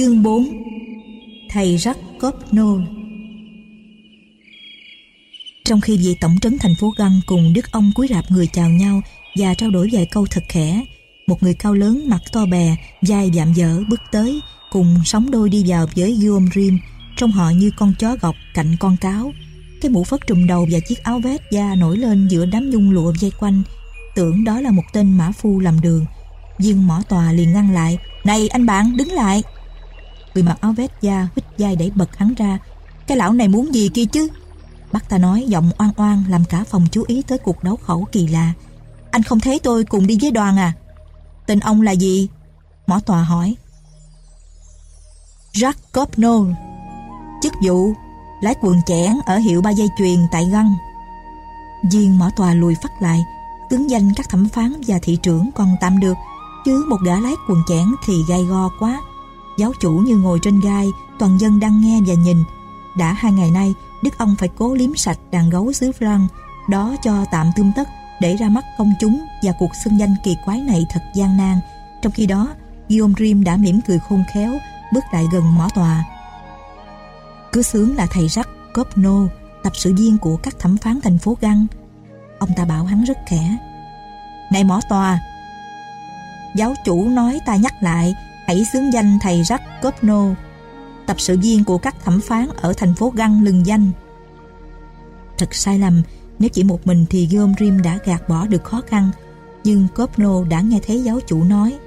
Chương 4 Thầy Rắc Cốp Nô Trong khi vị tổng trấn thành phố Găng cùng Đức ông cúi rạp người chào nhau và trao đổi vài câu thật khẽ, một người cao lớn mặt to bè, dai dạm dở bước tới, cùng sóng đôi đi vào với Guillaume Rim, trông họ như con chó gọc cạnh con cáo. Cái mũ phất trùm đầu và chiếc áo vest da nổi lên giữa đám nhung lụa dây quanh, tưởng đó là một tên mã phu làm đường. Viên mỏ tòa liền ngăn lại, này anh bạn đứng lại Người mặc áo vest da hít dai đẩy bật hắn ra. Cái lão này muốn gì kia chứ? Bác ta nói giọng oan oan, Làm cả phòng chú ý tới cuộc đấu khẩu kỳ lạ. Anh không thấy tôi cùng đi với đoàn à? Tên ông là gì? Mỏ tòa hỏi. Jack Copnol Chức vụ, Lái quần chẽn ở hiệu ba dây chuyền tại găng. Viên mỏ tòa lùi phát lại. Tướng danh các thẩm phán và thị trưởng còn tạm được, Chứ một gã lái quần chẽn thì gai go quá. Giáo chủ như ngồi trên gai, Toàn dân đang nghe và nhìn. Đã hai ngày nay, Đức ông phải cố liếm sạch đàn gấu xứ Flan Đó cho tạm tương tất, Để ra mắt công chúng Và cuộc xưng danh kỳ quái này thật gian nan. Trong khi đó, Guillaume Rim đã mỉm cười khôn khéo, Bước lại gần mỏ tòa. Cứ sướng là thầy rắc Copno Tập sự viên của các thẩm phán thành phố Găng. Ông ta bảo hắn rất khẽ. Này mỏ tòa, Giáo chủ nói ta nhắc lại hãy xướng danh thầy Jack Copno, tập sự viên của các thẩm phán ở thành phố Găng lừng danh. Thật sai lầm, nếu chỉ một mình thì Guillaume Rim đã gạt bỏ được khó khăn, nhưng Copno đã nghe thấy giáo chủ nói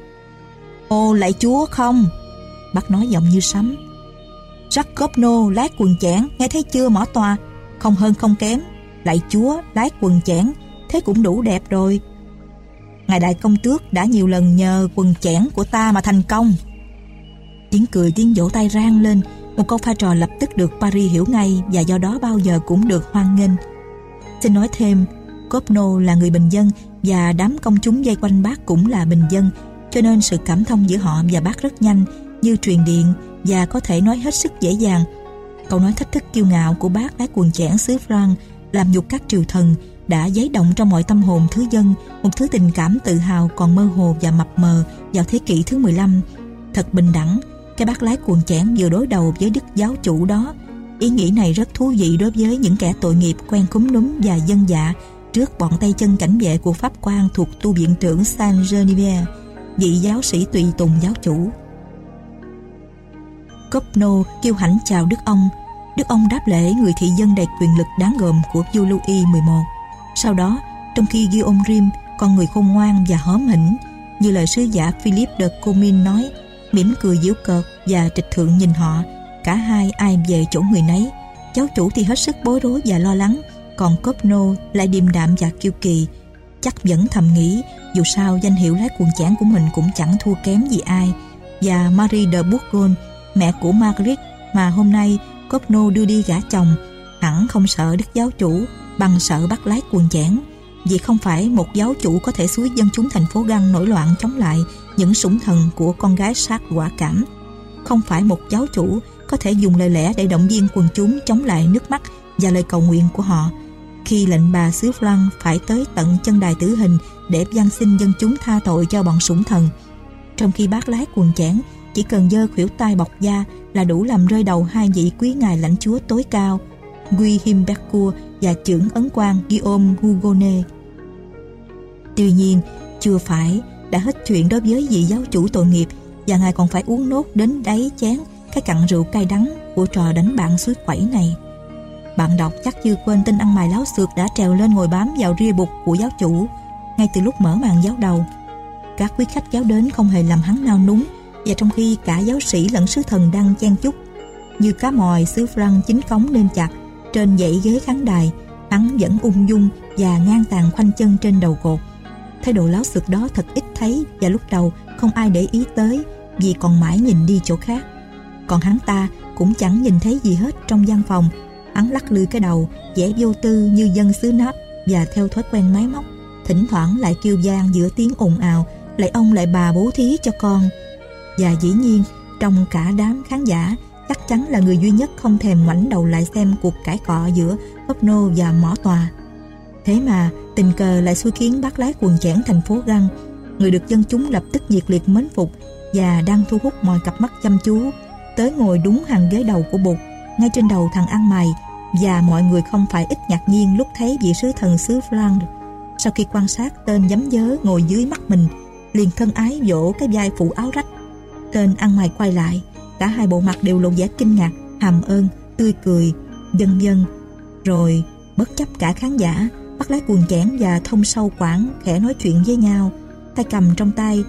Ô lại chúa không? Bác nói giọng như sấm. Jack Copno lái quần chẽn, nghe thấy chưa mỏ tòa? Không hơn không kém. Lại chúa lái quần chẽn, thế cũng đủ đẹp rồi. Ngài Đại Công Tước đã nhiều lần nhờ quần chẽn của ta mà thành công. Tiếng cười tiếng vỗ tay rang lên, một câu pha trò lập tức được Paris hiểu ngay và do đó bao giờ cũng được hoan nghênh. Xin nói thêm, Copno là người bình dân và đám công chúng dây quanh bác cũng là bình dân, cho nên sự cảm thông giữa họ và bác rất nhanh, như truyền điện và có thể nói hết sức dễ dàng. Câu nói thách thức kiêu ngạo của bác lái quần chẽn xứ France làm nhục các triều thần đã giấy động trong mọi tâm hồn thứ dân một thứ tình cảm tự hào còn mơ hồ và mập mờ vào thế kỷ thứ 15. Thật bình đẳng, cái bác lái cuồng chẽn vừa đối đầu với đức giáo chủ đó. Ý nghĩ này rất thú vị đối với những kẻ tội nghiệp quen cúm núm và dân dạ trước bọn tay chân cảnh vệ của Pháp quan thuộc tu viện trưởng san Genevieve, vị giáo sĩ tùy tùng giáo chủ. Copno kêu hãnh chào Đức ông. Đức ông đáp lễ người thị dân đầy quyền lực đáng gồm của vua Louis XI. Sau đó, trong khi Guillaume Rim, con người khôn ngoan và hóm hỉnh, như lời sứ giả Philip de Comin nói, mỉm cười giễu cợt và trịch thượng nhìn họ, cả hai ai về chỗ người nấy. Cháu chủ thì hết sức bối rối và lo lắng, còn Copno lại điềm đạm và kiêu kỳ. Chắc vẫn thầm nghĩ, dù sao danh hiệu lái cuồng chán của mình cũng chẳng thua kém gì ai. Và Marie de Bourgogne, mẹ của Margaret mà hôm nay Copno đưa đi gả chồng, hẳn không sợ đức giáo chủ bằng sợ bắt lái cuồng chẽn vì không phải một giáo chủ có thể suối dân chúng thành phố Găng nổi loạn chống lại những sủng thần của con gái sát quả cảm. Không phải một giáo chủ có thể dùng lời lẽ để động viên quần chúng chống lại nước mắt và lời cầu nguyện của họ khi lệnh bà xứ Flan phải tới tận chân đài tử hình để van xin dân chúng tha tội cho bọn sủng thần. Trong khi bác lái quần chẽn chỉ cần dơ khuỷu tay bọc da là đủ làm rơi đầu hai vị quý ngài lãnh chúa tối cao Guy Himbercourt và trưởng ấn quan Guillaume Hugonet. Tuy nhiên, chưa phải đã hết chuyện đối với vị giáo chủ tội nghiệp và ngài còn phải uống nốt đến đáy chén cái cặn rượu cay đắng của trò đánh bạn suối quẩy này. Bạn đọc chắc chưa quên tin ăn mày láo xược đã trèo lên ngồi bám vào ria bục của giáo chủ ngay từ lúc mở màn giáo đầu. Các quý khách giáo đến không hề làm hắn nao núng và trong khi cả giáo sĩ lẫn sứ thần đang chen chúc như cá mòi xứ răng chính cống nên chặt trên dãy ghế khán đài, hắn vẫn ung dung và ngang tàn khoanh chân trên đầu cột. Thái độ láo xược đó thật ít thấy và lúc đầu không ai để ý tới vì còn mãi nhìn đi chỗ khác. Còn hắn ta cũng chẳng nhìn thấy gì hết trong gian phòng. Hắn lắc lư cái đầu, vẻ vô tư như dân xứ nát và theo thói quen máy móc. Thỉnh thoảng lại kêu gian giữa tiếng ồn ào, lại ông lại bà bố thí cho con. Và dĩ nhiên, trong cả đám khán giả chắc chắn là người duy nhất không thèm ngoảnh đầu lại xem cuộc cãi cọ giữa Opno và Mỏ Tòa. Thế mà tình cờ lại xui khiến bác lái quần chẽn thành phố Găng, người được dân chúng lập tức nhiệt liệt mến phục và đang thu hút mọi cặp mắt chăm chú tới ngồi đúng hàng ghế đầu của bụt, ngay trên đầu thằng ăn mày, và mọi người không phải ít ngạc nhiên lúc thấy vị sứ thần xứ Flandre. Sau khi quan sát tên giấm dớ ngồi dưới mắt mình, liền thân ái vỗ cái vai phụ áo rách. Tên ăn mày quay lại, cả hai bộ mặt đều lộ vẻ kinh ngạc, hàm ơn, tươi cười, dân dân. Rồi, bất chấp cả khán giả, bắt lấy cuồng chẽn và thông sâu quảng khẽ nói chuyện với nhau, tay cầm trong tay,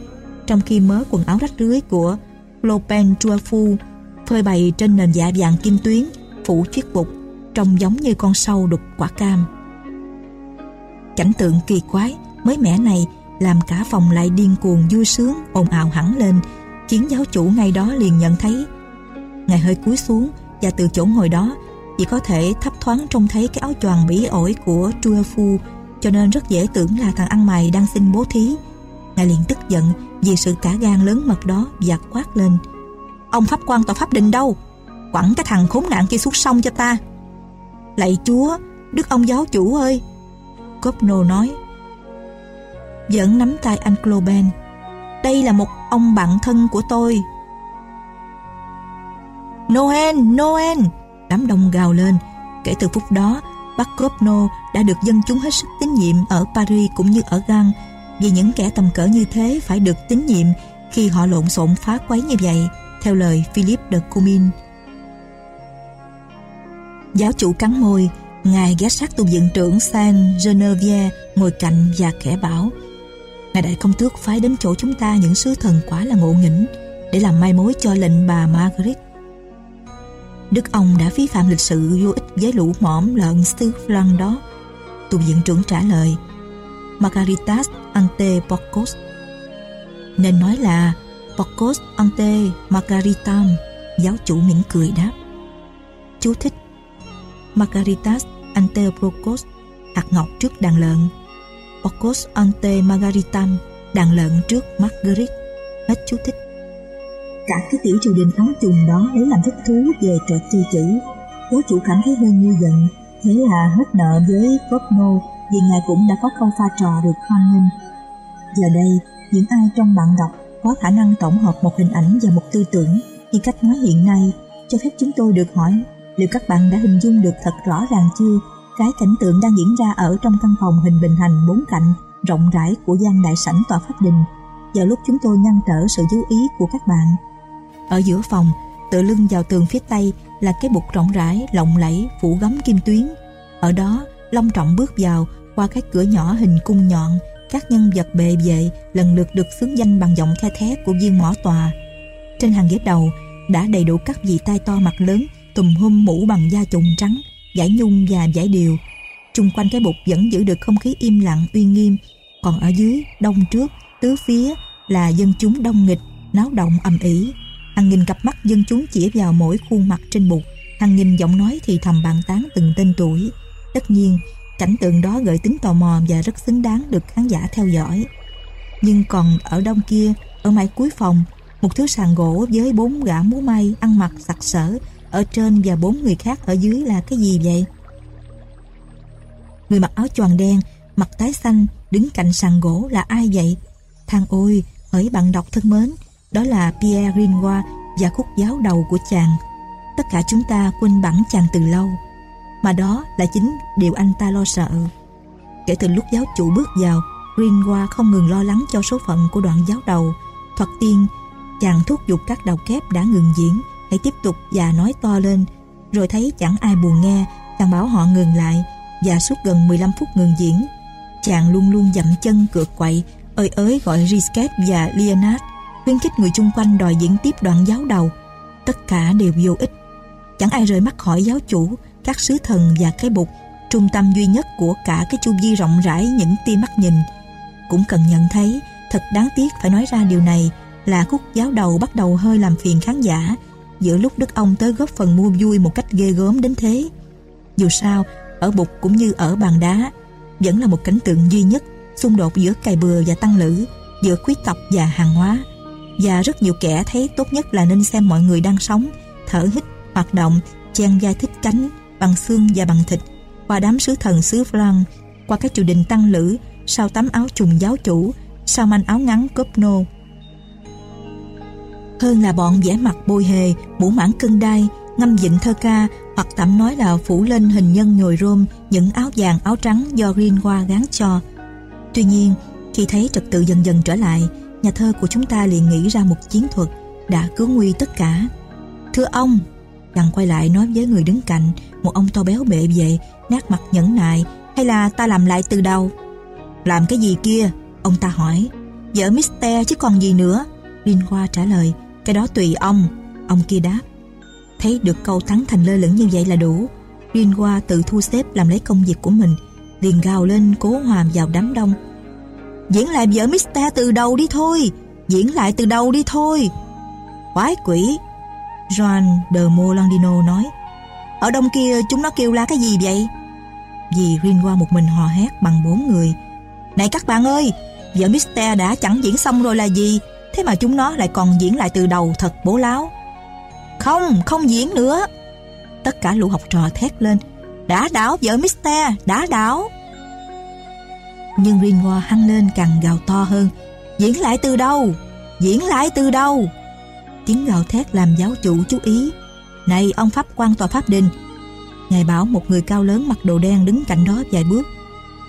trong khi mớ quần áo rách rưới của Lopen Truafu phơi bày trên nền dạ vàng kim tuyến, phủ chiếc bục, trông giống như con sâu đục quả cam. Cảnh tượng kỳ quái, mới mẻ này làm cả phòng lại điên cuồng vui sướng, ồn ào hẳn lên, Chiến giáo chủ ngay đó liền nhận thấy. Ngài hơi cúi xuống và từ chỗ ngồi đó chỉ có thể thấp thoáng trông thấy cái áo choàng bỉ ổi của Trua Phu cho nên rất dễ tưởng là thằng ăn mày đang xin bố thí. Ngài liền tức giận vì sự cả gan lớn mật đó và quát lên. Ông pháp quan tòa pháp đình đâu? Quẳng cái thằng khốn nạn kia xuống sông cho ta. Lạy chúa, đức ông giáo chủ ơi! Copno nói. Vẫn nắm tay anh Cloben. Đây là một ông bạn thân của tôi. Noel, Noel! Đám đông gào lên. Kể từ phút đó, bác Copno đã được dân chúng hết sức tín nhiệm ở Paris cũng như ở Gang, vì những kẻ tầm cỡ như thế phải được tín nhiệm khi họ lộn xộn phá quấy như vậy, theo lời Philip de Cumin. Giáo chủ cắn môi, Ngài ghé sát tu viện trưởng Saint Genevieve ngồi cạnh và khẽ bảo Ngài đại công tước phái đến chỗ chúng ta những sứ thần quá là ngộ nghĩnh để làm mai mối cho lệnh bà Margaret. Đức ông đã vi phạm lịch sự vô ích với lũ mõm lợn sư Flan đó. Tù viện trưởng trả lời, Margaritas ante porcos Nên nói là, porcos ante margaritam, Giáo chủ mỉm cười đáp Chú thích, Margaritas ante porcos, Hạt ngọc trước đàn lợn porcos ante margaritam Đàn lợn trước Margaret Hết chú thích. Cả cái tiểu triều đình áo trùng đó lấy làm thích thú về trò chơi chữ Giáo chủ cảm thấy hơi ngu giận Thế là hết nợ với Cosmo vì ngài cũng đã có câu pha trò được hoan nghênh. Giờ đây, những ai trong bạn đọc có khả năng tổng hợp một hình ảnh và một tư tưởng như cách nói hiện nay cho phép chúng tôi được hỏi liệu các bạn đã hình dung được thật rõ ràng chưa? Cái cảnh tượng đang diễn ra ở trong căn phòng hình bình hành bốn cạnh rộng rãi của gian đại sảnh tòa pháp đình vào lúc chúng tôi ngăn trở sự chú ý của các bạn. Ở giữa phòng, tựa lưng vào tường phía tây là cái bục rộng rãi, lộng lẫy, phủ gấm kim tuyến. Ở đó, long trọng bước vào qua cái cửa nhỏ hình cung nhọn các nhân vật bề vệ lần lượt được xướng danh bằng giọng the thé của viên mỏ tòa trên hàng ghế đầu đã đầy đủ các vị tai to mặt lớn tùm hum mũ bằng da trùng trắng giải nhung và giải điều. Chung quanh cái bục vẫn giữ được không khí im lặng uy nghiêm. Còn ở dưới đông trước tứ phía là dân chúng đông nghịch náo động ầm ĩ. Hàng nghìn cặp mắt dân chúng chỉ vào mỗi khuôn mặt trên bục. Hàng nghìn giọng nói thì thầm bàn tán từng tên tuổi. Tất nhiên, cảnh tượng đó gợi tính tò mò và rất xứng đáng được khán giả theo dõi. Nhưng còn ở đông kia, ở mãi cuối phòng, một thứ sàn gỗ với bốn gã múa may ăn mặc sặc sỡ ở trên và bốn người khác ở dưới là cái gì vậy? Người mặc áo choàng đen, mặt tái xanh, đứng cạnh sàn gỗ là ai vậy? Thằng ôi, hỡi bạn đọc thân mến, đó là Pierre Rinoir và khúc giáo đầu của chàng. Tất cả chúng ta quên bẵng chàng từ lâu mà đó là chính điều anh ta lo sợ. Kể từ lúc giáo chủ bước vào, Greenwa không ngừng lo lắng cho số phận của đoạn giáo đầu. Thoạt tiên, chàng thúc giục các đầu kép đã ngừng diễn, hãy tiếp tục và nói to lên. Rồi thấy chẳng ai buồn nghe, chàng bảo họ ngừng lại và suốt gần 15 phút ngừng diễn. Chàng luôn luôn dậm chân cựa quậy, ơi ới gọi Risket và Leonard, khuyến khích người chung quanh đòi diễn tiếp đoạn giáo đầu. Tất cả đều vô ích. Chẳng ai rời mắt khỏi giáo chủ, các sứ thần và cái bục trung tâm duy nhất của cả cái chu vi rộng rãi những tia mắt nhìn cũng cần nhận thấy thật đáng tiếc phải nói ra điều này là khúc giáo đầu bắt đầu hơi làm phiền khán giả giữa lúc đức ông tới góp phần mua vui một cách ghê gớm đến thế. Dù sao, ở bục cũng như ở bàn đá, vẫn là một cảnh tượng duy nhất, xung đột giữa cày bừa và tăng lữ, giữa quý tộc và hàng hóa. Và rất nhiều kẻ thấy tốt nhất là nên xem mọi người đang sống, thở hít, hoạt động, chen vai thích cánh, bằng xương và bằng thịt. Qua đám sứ thần xứ Flan, qua các triều đình tăng lữ, sau tấm áo trùng giáo chủ, sau manh áo ngắn cốp nô hơn là bọn vẽ mặt bôi hề, mũ mãn cân đai, ngâm dịnh thơ ca hoặc tạm nói là phủ lên hình nhân nhồi rôm những áo vàng áo trắng do Greenwa gán cho. Tuy nhiên, khi thấy trật tự dần dần trở lại, nhà thơ của chúng ta liền nghĩ ra một chiến thuật đã cứu nguy tất cả. Thưa ông, Đằng quay lại nói với người đứng cạnh, một ông to béo bệ vệ, nát mặt nhẫn nại, hay là ta làm lại từ đầu? Làm cái gì kia? Ông ta hỏi. Vợ Mister chứ còn gì nữa? Linh Hoa trả lời, cái đó tùy ông. Ông kia đáp. Thấy được câu thắng thành lơ lửng như vậy là đủ. Linh qua tự thu xếp làm lấy công việc của mình, liền gào lên cố hòa vào đám đông. Diễn lại vợ Mister từ đầu đi thôi, diễn lại từ đầu đi thôi. Quái quỷ, Joan de Molandino nói Ở đông kia chúng nó kêu la cái gì vậy? Dì qua một mình hò hét bằng bốn người Này các bạn ơi Vợ Mister đã chẳng diễn xong rồi là gì Thế mà chúng nó lại còn diễn lại từ đầu thật bố láo. Không, không diễn nữa. Tất cả lũ học trò thét lên. Đã đảo vợ Mister, đã đảo. Nhưng Ringo hăng lên càng gào to hơn. Diễn lại từ đâu? Diễn lại từ đâu? Tiếng gào thét làm giáo chủ chú ý. Này ông Pháp quan tòa Pháp Đình. Ngài bảo một người cao lớn mặc đồ đen đứng cạnh đó vài bước.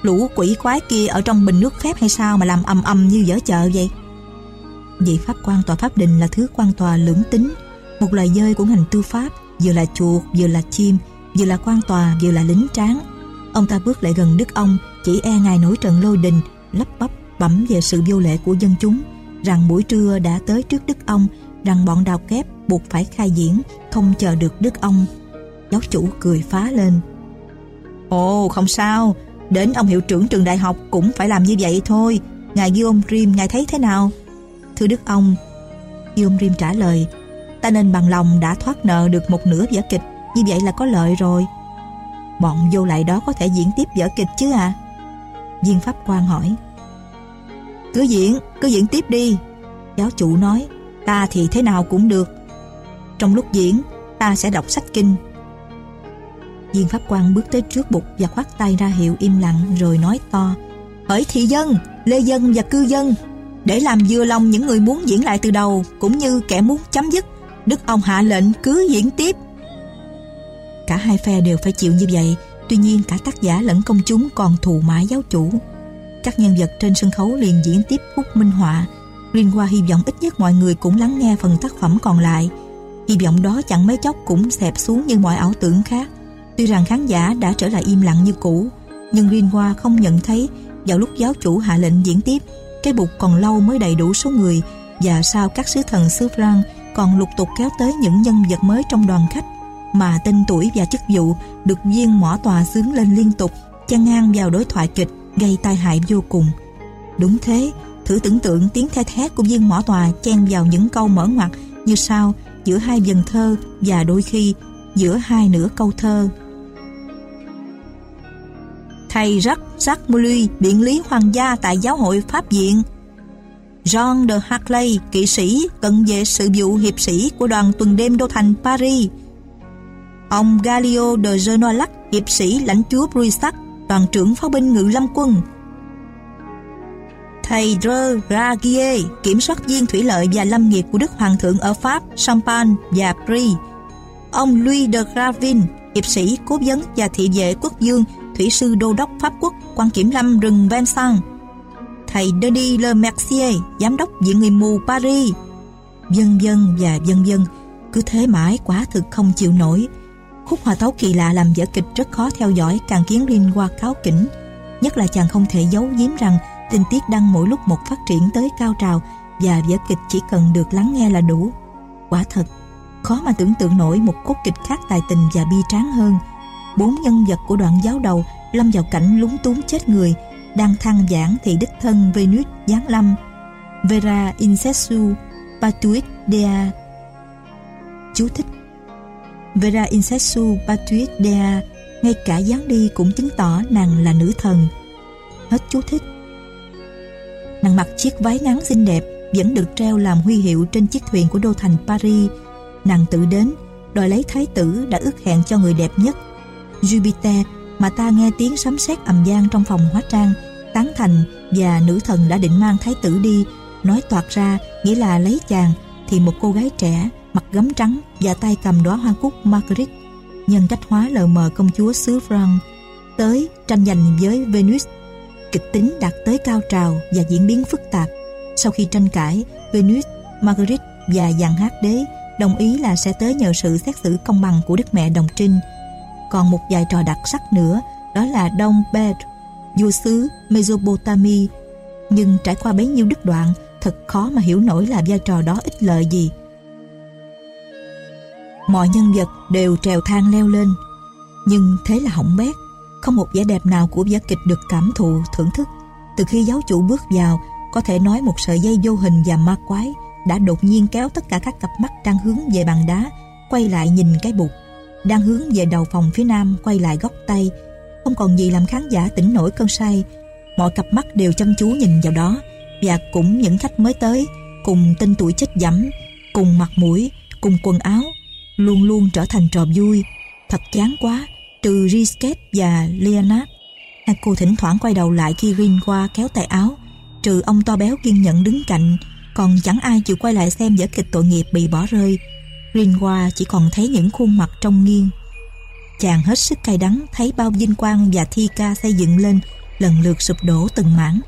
Lũ quỷ quái kia ở trong bình nước phép hay sao mà làm ầm ầm như dở chợ vậy? Vị Pháp quan tòa Pháp Đình là thứ quan tòa lưỡng tính Một loài dơi của ngành tư pháp Vừa là chuột, vừa là chim Vừa là quan tòa, vừa là lính tráng Ông ta bước lại gần Đức ông Chỉ e ngài nổi trận lôi đình Lắp bắp bẩm về sự vô lệ của dân chúng Rằng buổi trưa đã tới trước Đức ông rằng bọn đào kép buộc phải khai diễn, không chờ được đức ông. Giáo chủ cười phá lên. Ồ, không sao, đến ông hiệu trưởng trường đại học cũng phải làm như vậy thôi. Ngài Guillaume Rim, ngài thấy thế nào? Thưa đức ông, Guillaume Rim trả lời, ta nên bằng lòng đã thoát nợ được một nửa vở kịch, như vậy là có lợi rồi. Bọn vô lại đó có thể diễn tiếp vở kịch chứ à? Viên pháp quan hỏi. Cứ diễn, cứ diễn tiếp đi. Giáo chủ nói, ta thì thế nào cũng được. Trong lúc diễn, ta sẽ đọc sách kinh. Viên pháp quan bước tới trước bục và khoát tay ra hiệu im lặng rồi nói to Hỡi thị dân, lê dân và cư dân để làm vừa lòng những người muốn diễn lại từ đầu Cũng như kẻ muốn chấm dứt. Đức ông hạ lệnh cứ diễn tiếp. Cả hai phe đều phải chịu như vậy. Tuy nhiên cả tác giả lẫn công chúng còn thù mãi giáo chủ. Các nhân vật trên sân khấu liền diễn tiếp khúc minh họa. Liên qua hy vọng ít nhất mọi người cũng lắng nghe phần tác phẩm còn lại. Hy vọng đó chẳng mấy chốc cũng xẹp xuống như mọi ảo tưởng khác. Tuy rằng khán giả đã trở lại im lặng như cũ, nhưng Liên qua không nhận thấy. Vào lúc giáo chủ hạ lệnh diễn tiếp, cái bục còn lâu mới đầy đủ số người và sau các sứ thần xứ Frank còn lục tục kéo tới những nhân vật mới trong đoàn khách mà tên tuổi và chức vụ được viên mỏ tòa xướng lên liên tục chăn ngang vào đối thoại kịch gây tai hại vô cùng. Đúng thế, Thử tưởng tượng tiếng the thét của viên mỏ tòa chen vào những câu mở ngoặt như sau giữa hai dần thơ và đôi khi giữa hai nửa câu thơ. Thầy Jacques Jacques Mully, biện lý hoàng gia tại giáo hội Pháp viện. Jean de Hartley, kỵ sĩ, cận vệ sự vụ hiệp sĩ của đoàn tuần đêm đô thành Paris. Ông Galio de Genolac, hiệp sĩ lãnh chúa Brissac, đoàn trưởng pháo binh ngự lâm quân, thầy Dre Ragier, kiểm soát viên thủy lợi và lâm nghiệp của Đức Hoàng thượng ở Pháp, Champagne và Brie. Ông Louis de Gravin, hiệp sĩ, cố vấn và thị vệ quốc dương, thủy sư đô đốc Pháp quốc, quan kiểm lâm rừng Vincent. Thầy Denis Le Mercier, giám đốc viện người mù Paris. Dân dân và dân dân, cứ thế mãi quá thực không chịu nổi. Khúc hòa tấu kỳ lạ làm vở kịch rất khó theo dõi càng khiến Rin qua cáo kỉnh. Nhất là chàng không thể giấu giếm rằng tình tiết đang mỗi lúc một phát triển tới cao trào và vở kịch chỉ cần được lắng nghe là đủ. Quả thật, khó mà tưởng tượng nổi một cốt kịch khác tài tình và bi tráng hơn. Bốn nhân vật của đoạn giáo đầu lâm vào cảnh lúng túng chết người, đang thăng giảng thì đích thân Venus giáng lâm. Vera Incessu Patuit Dea Chú thích Vera Incessu Patuit Dea ngay cả dáng đi cũng chứng tỏ nàng là nữ thần. Hết chú thích. Nàng mặc chiếc váy ngắn xinh đẹp vẫn được treo làm huy hiệu trên chiếc thuyền của đô thành Paris. Nàng tự đến, đòi lấy thái tử đã ước hẹn cho người đẹp nhất. Jupiter mà ta nghe tiếng sấm sét ầm vang trong phòng hóa trang, tán thành và nữ thần đã định mang thái tử đi, nói toạc ra nghĩa là lấy chàng, thì một cô gái trẻ mặc gấm trắng và tay cầm đóa hoa cúc Margaret nhân cách hóa lờ mờ công chúa xứ France tới tranh giành với Venus. Kịch tính đạt tới cao trào và diễn biến phức tạp. Sau khi tranh cãi Venus, Margaret và dàn hát đế đồng ý là sẽ tới nhờ sự xét xử công bằng của Đức Mẹ Đồng Trinh còn một vài trò đặc sắc nữa, đó là Đông Bed vua xứ Mesopotamia. Nhưng trải qua bấy nhiêu đứt đoạn, thật khó mà hiểu nổi là vai trò đó ích lợi gì. Mọi nhân vật đều trèo thang leo lên, nhưng thế là hỏng bét. Không một vẻ đẹp nào của vở kịch được cảm thụ, thưởng thức. Từ khi giáo chủ bước vào, có thể nói một sợi dây vô hình và ma quái đã đột nhiên kéo tất cả các cặp mắt đang hướng về bàn đá, quay lại nhìn cái bục đang hướng về đầu phòng phía nam quay lại góc tay. Không còn gì làm khán giả tỉnh nổi cơn say. Mọi cặp mắt đều chăm chú nhìn vào đó. Và cũng những khách mới tới, cùng tên tuổi chết dẫm cùng mặt mũi, cùng quần áo, luôn luôn trở thành trò vui. Thật chán quá, trừ Risket và Leonard. Hai cô thỉnh thoảng quay đầu lại khi Rin qua kéo tay áo, trừ ông to béo kiên nhẫn đứng cạnh. Còn chẳng ai chịu quay lại xem vở kịch tội nghiệp bị bỏ rơi. Liên Hoa chỉ còn thấy những khuôn mặt trong nghiêng. Chàng hết sức cay đắng thấy bao vinh quang và thi ca xây dựng lên, lần lượt sụp đổ từng mảng.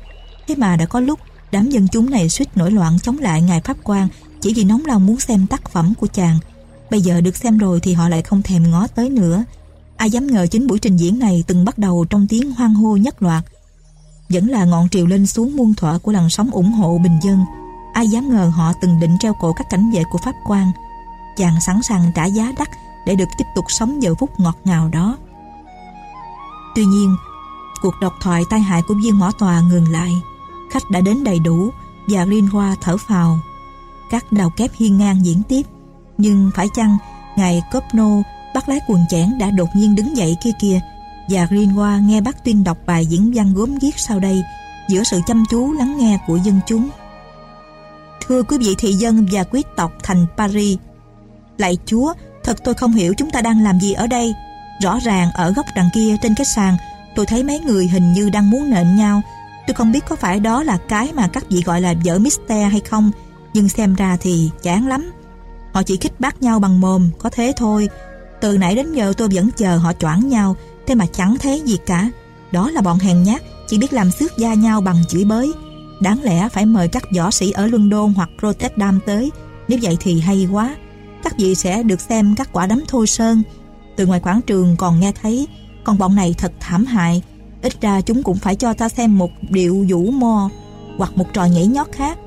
Thế mà đã có lúc, đám dân chúng này suýt nổi loạn chống lại ngài pháp quan chỉ vì nóng lòng muốn xem tác phẩm của chàng. Bây giờ được xem rồi thì họ lại không thèm ngó tới nữa. Ai dám ngờ chính buổi trình diễn này từng bắt đầu trong tiếng hoang hô nhất loạt. Vẫn là ngọn triều lên xuống muôn thuở của làn sóng ủng hộ bình dân. Ai dám ngờ họ từng định treo cổ các cảnh vệ của pháp quan chàng sẵn sàng trả giá đắt để được tiếp tục sống giờ phút ngọt ngào đó. Tuy nhiên cuộc độc thoại tai hại của viên mỏ tòa ngừng lại. Khách đã đến đầy đủ và Liên Hoa thở phào. Các đầu kép hiên ngang diễn tiếp. Nhưng phải chăng ngài Copno bắt lái quần chẽn đã đột nhiên đứng dậy kia kia và Greenwa nghe bác tuyên đọc bài diễn văn gốm ghiếc sau đây giữa sự chăm chú lắng nghe của dân chúng. Thưa quý vị thị dân và quý tộc thành Paris, lạy Chúa, thật tôi không hiểu chúng ta đang làm gì ở đây. Rõ ràng ở góc đằng kia trên cái sàn, tôi thấy mấy người hình như đang muốn nện nhau. Tôi không biết có phải đó là cái mà các vị gọi là vợ Mister hay không, nhưng xem ra thì chán lắm. Họ chỉ khích bác nhau bằng mồm, có thế thôi. Từ nãy đến giờ tôi vẫn chờ họ choảng nhau, thế mà chẳng thấy gì cả. Đó là bọn hèn nhát, chỉ biết làm xước da nhau bằng chửi bới. Đáng lẽ phải mời các võ sĩ ở London hoặc Rotterdam tới, nếu vậy thì hay quá. Vị sẽ được xem các quả đấm thô sơn. Từ ngoài quảng trường còn nghe thấy, con bọn này thật thảm hại. Ít ra chúng cũng phải cho ta xem một điệu vũ mo hoặc một trò nhảy nhót khác.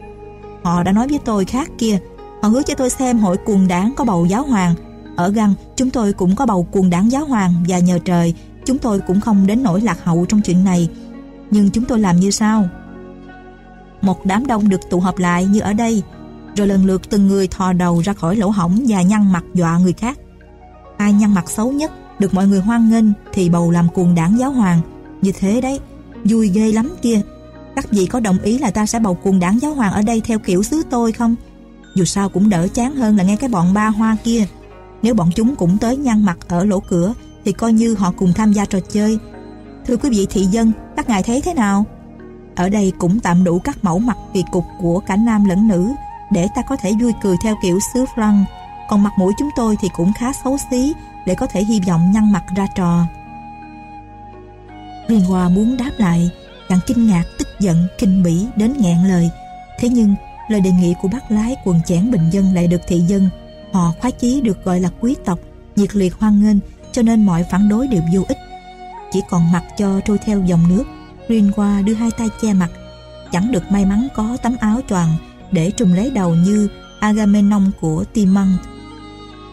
Họ đã nói với tôi khác kia, Họ hứa cho tôi xem hội cuồng đảng có bầu giáo hoàng. Ở Găng, chúng tôi cũng có bầu cuồng đảng giáo hoàng và nhờ trời, chúng tôi cũng không đến nỗi lạc hậu trong chuyện này. Nhưng chúng tôi làm như sao Một đám đông được tụ họp lại như ở đây, rồi lần lượt từng người thò đầu ra khỏi lỗ hổng và nhăn mặt dọa người khác. Ai nhăn mặt xấu nhất được mọi người hoan nghênh thì bầu làm cuồng đảng giáo hoàng. Như thế đấy, vui ghê lắm kia. Các vị có đồng ý là ta sẽ bầu cuồng đảng giáo hoàng ở đây theo kiểu xứ tôi không? Dù sao cũng đỡ chán hơn là nghe cái bọn ba hoa kia Nếu bọn chúng cũng tới nhăn mặt ở lỗ cửa Thì coi như họ cùng tham gia trò chơi Thưa quý vị thị dân Các ngài thấy thế nào Ở đây cũng tạm đủ các mẫu mặt kỳ cục Của cả nam lẫn nữ để ta có thể vui cười theo kiểu xứ Franc. Còn mặt mũi chúng tôi thì cũng khá xấu xí Để có thể hy vọng nhăn mặt ra trò. Liên Hoa muốn đáp lại Càng kinh ngạc, tức giận, kinh bỉ đến nghẹn lời. Thế nhưng lời đề nghị của bác lái quần chẽn bình dân lại được thị dân. Họ khoái chí được gọi là quý tộc nhiệt liệt hoan nghênh cho nên mọi phản đối đều vô ích. Chỉ còn mặc cho trôi theo dòng nước Green qua đưa hai tay che mặt. Chẳng được may mắn có tấm áo choàng để trùm lấy đầu như Agamemnon của Timon.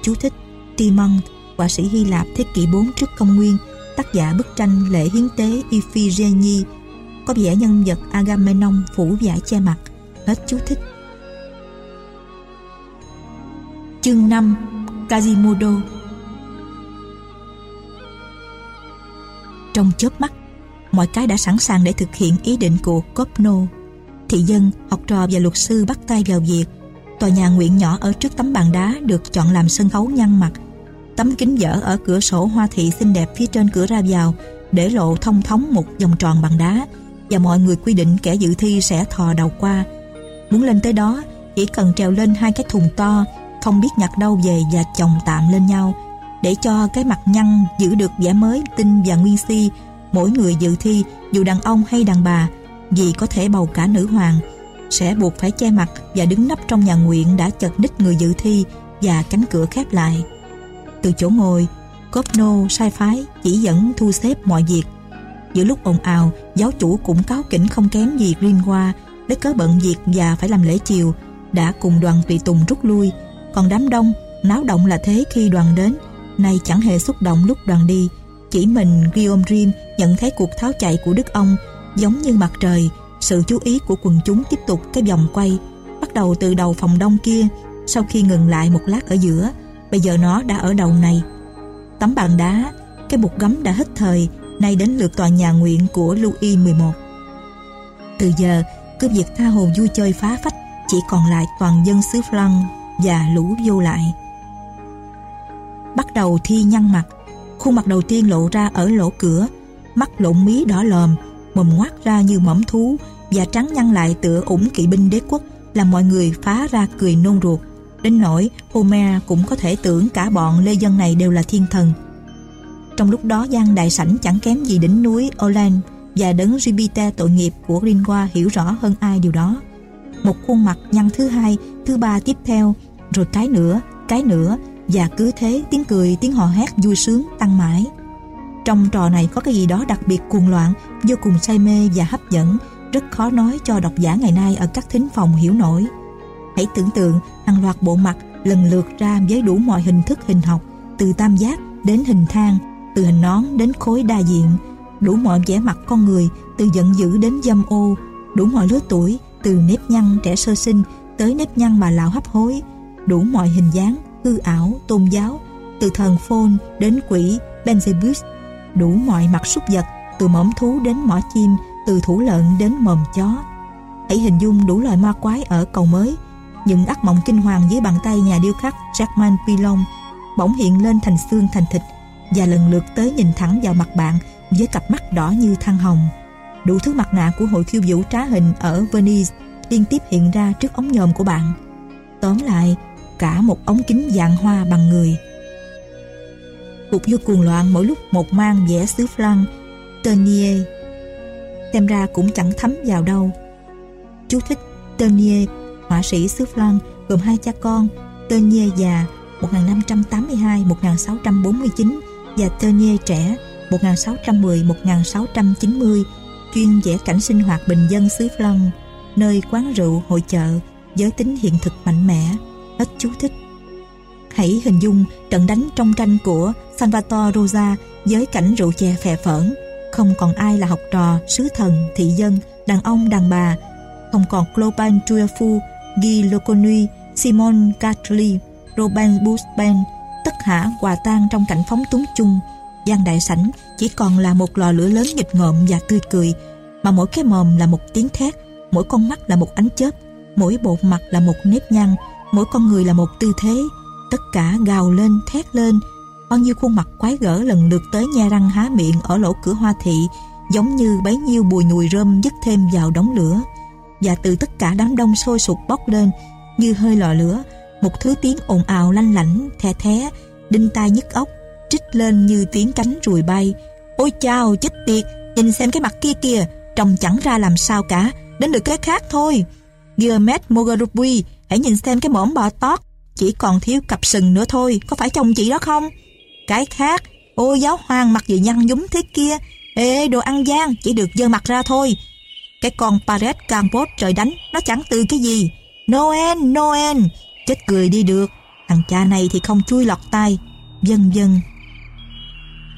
Chú thích, Timon, họa sĩ Hy Lạp thế kỷ 4 trước công nguyên, tác giả bức tranh lễ hiến tế Iphigenie. Có vẻ nhân vật Agamemnon phủ vải che mặt. Hết chú thích. Chương 5 Quasimodo. Trong chớp mắt, Mọi cái đã sẵn sàng để thực hiện ý định của Copno Thị dân, học trò và luật sư bắt tay vào việc. Tòa nhà nguyện nhỏ ở trước tấm bàn đá Được chọn làm sân khấu nhăn mặt. Tấm kính dở ở cửa sổ hoa thị xinh đẹp Phía trên cửa ra vào Để lộ thông thống một vòng tròn bằng đá Và mọi người quy định kẻ dự thi sẽ thò đầu qua. Muốn lên tới đó chỉ cần trèo lên hai cái thùng to không biết nhặt đâu về và chồng tạm lên nhau. Để cho cái mặt nhăn giữ được vẻ mới tinh và nguyên si mỗi người dự thi dù đàn ông hay đàn bà vì có thể bầu cả nữ hoàng. Sẽ buộc phải che mặt và đứng nấp trong nhà nguyện đã chật ních người dự thi và cánh cửa khép lại. Từ chỗ ngồi Copno sai phái chỉ dẫn thu xếp mọi việc. Giữa lúc ồn ào, giáo chủ cũng cáo kỉnh không kém gì Greenwa lấy cớ bận việc và phải làm lễ chiều, đã cùng đoàn tùy tùng rút lui. Còn đám đông, náo động là thế khi đoàn đến, nay chẳng hề xúc động lúc đoàn đi. Chỉ mình Guillaume Rim nhận thấy cuộc tháo chạy của đức ông giống như mặt trời, sự chú ý của quần chúng tiếp tục cái vòng quay, bắt đầu từ đầu phòng đông kia. Sau khi ngừng lại một lát ở giữa, bây giờ nó đã ở đầu này. Tấm bàn đá, cái bục gấm đã hết thời, nay đến lượt tòa nhà nguyện của Louis XI từ giờ, cứ việc tha hồ vui chơi phá phách, chỉ còn lại toàn dân xứ Flan và lũ vô lại. Bắt đầu thi nhăn mặt, khuôn mặt đầu tiên lộ ra ở lỗ cửa, mắt lộn mí đỏ lòm mồm ngoác ra như mõm thú và trắng nhăn lại tựa ủng kỵ binh đế quốc, làm mọi người phá ra cười nôn ruột. Đến nỗi Homer cũng có thể tưởng cả bọn lê dân này đều là thiên thần. Trong lúc đó, gian đại sảnh chẳng kém gì đỉnh núi Oland và đấng Jupiter tội nghiệp của Rinwa hiểu rõ hơn ai điều đó. Một khuôn mặt nhăn thứ hai, thứ ba tiếp theo, rồi cái nữa cái nữa và cứ thế tiếng cười, tiếng hò hét vui sướng tăng mãi trong trò này có cái gì đó đặc biệt cuồng loạn, vô cùng say mê và hấp dẫn, rất khó nói cho độc giả ngày nay ở các thính phòng hiểu nổi. Hãy tưởng tượng, hàng loạt bộ mặt lần lượt ra với đủ mọi hình thức hình học, từ tam giác đến hình thang, từ hình nón đến khối đa diện. Đủ mọi vẻ mặt con người, từ giận dữ đến dâm ô. Đủ mọi lứa tuổi, từ nếp nhăn trẻ sơ sinh tới nếp nhăn bà lão hấp hối. Đủ mọi hình dáng, hư ảo, tôn giáo, từ thần phôn đến quỷ Benzebus đủ mọi mặt súc vật, từ mõm thú đến mỏ chim, từ thủ lợn đến mồm chó. Hãy hình dung đủ loại ma quái ở cầu mới. Những ác mộng kinh hoàng dưới bàn tay nhà điêu khắc Jackman Pilon bỗng hiện lên thành xương thành thịt và lần lượt tới nhìn thẳng vào mặt bạn với cặp mắt đỏ như than hồng. Đủ thứ mặt nạ của hội khiêu vũ trá hình ở Venice liên tiếp hiện ra trước ống nhòm của bạn. Tóm lại, cả một ống kính dạng hoa bằng người cuộc vô cuồng loạn mỗi lúc một mang vẻ xứ Flan Tenier xem ra cũng chẳng thấm vào đâu. Chú thích Tenier họa sĩ xứ Flan gồm hai cha con Tenier già 1582-1649 và Tenier trẻ 1610-1690 chuyên vẽ cảnh sinh hoạt bình dân xứ Flan nơi quán rượu, hội chợ giới tính hiện thực mạnh mẽ. Hết chú thích. Hãy hình dung trận đánh trong tranh của Salvatore Rosa với cảnh rượu chè phè phỡn, không còn ai là học trò, sứ thần, thị dân, đàn ông, đàn bà. Không còn Clopin Truefu, Guy Loconi, Simon Catley, Robin Busben tất cả hòa tan trong cảnh phóng túng chung. Gian đại sảnh chỉ còn là một lò lửa lớn nghịch ngợm và tươi cười mà mỗi cái mồm là một tiếng thét mỗi con mắt là một ánh chớp mỗi bộ mặt là một nếp nhăn mỗi con người là một tư thế. Tất cả gào lên thét lên bao nhiêu khuôn mặt quái gở lần lượt tới nha răng há miệng ở lỗ cửa hoa thị, giống như bấy nhiêu bùi nhùi rơm dứt thêm vào đống lửa. Và từ tất cả đám đông sôi sục bốc lên, như hơi lò lửa, một thứ tiếng ồn ào lanh lảnh, the thé, đinh tai nhức óc, trích lên như tiếng cánh ruồi bay. Ôi chao, chết tiệt, nhìn xem cái mặt kia kìa, trông chẳng ra làm sao cả, đến được cái khác thôi. Gilmet Mogarubi hãy nhìn xem cái mõm bò tót, chỉ còn thiếu cặp sừng nữa thôi, có phải chồng chị đó không? Cái khác. Ôi giáo hoàng mặt gì nhăn nhúm thế kia. Ê, đồ ăn gian, chỉ được dơ mặt ra thôi. Cái con Paret Campos trời đánh, nó chẳng từ cái gì. Noel Noel, chết cười đi được. Thằng cha này thì không chui lọt tai. Dân dân.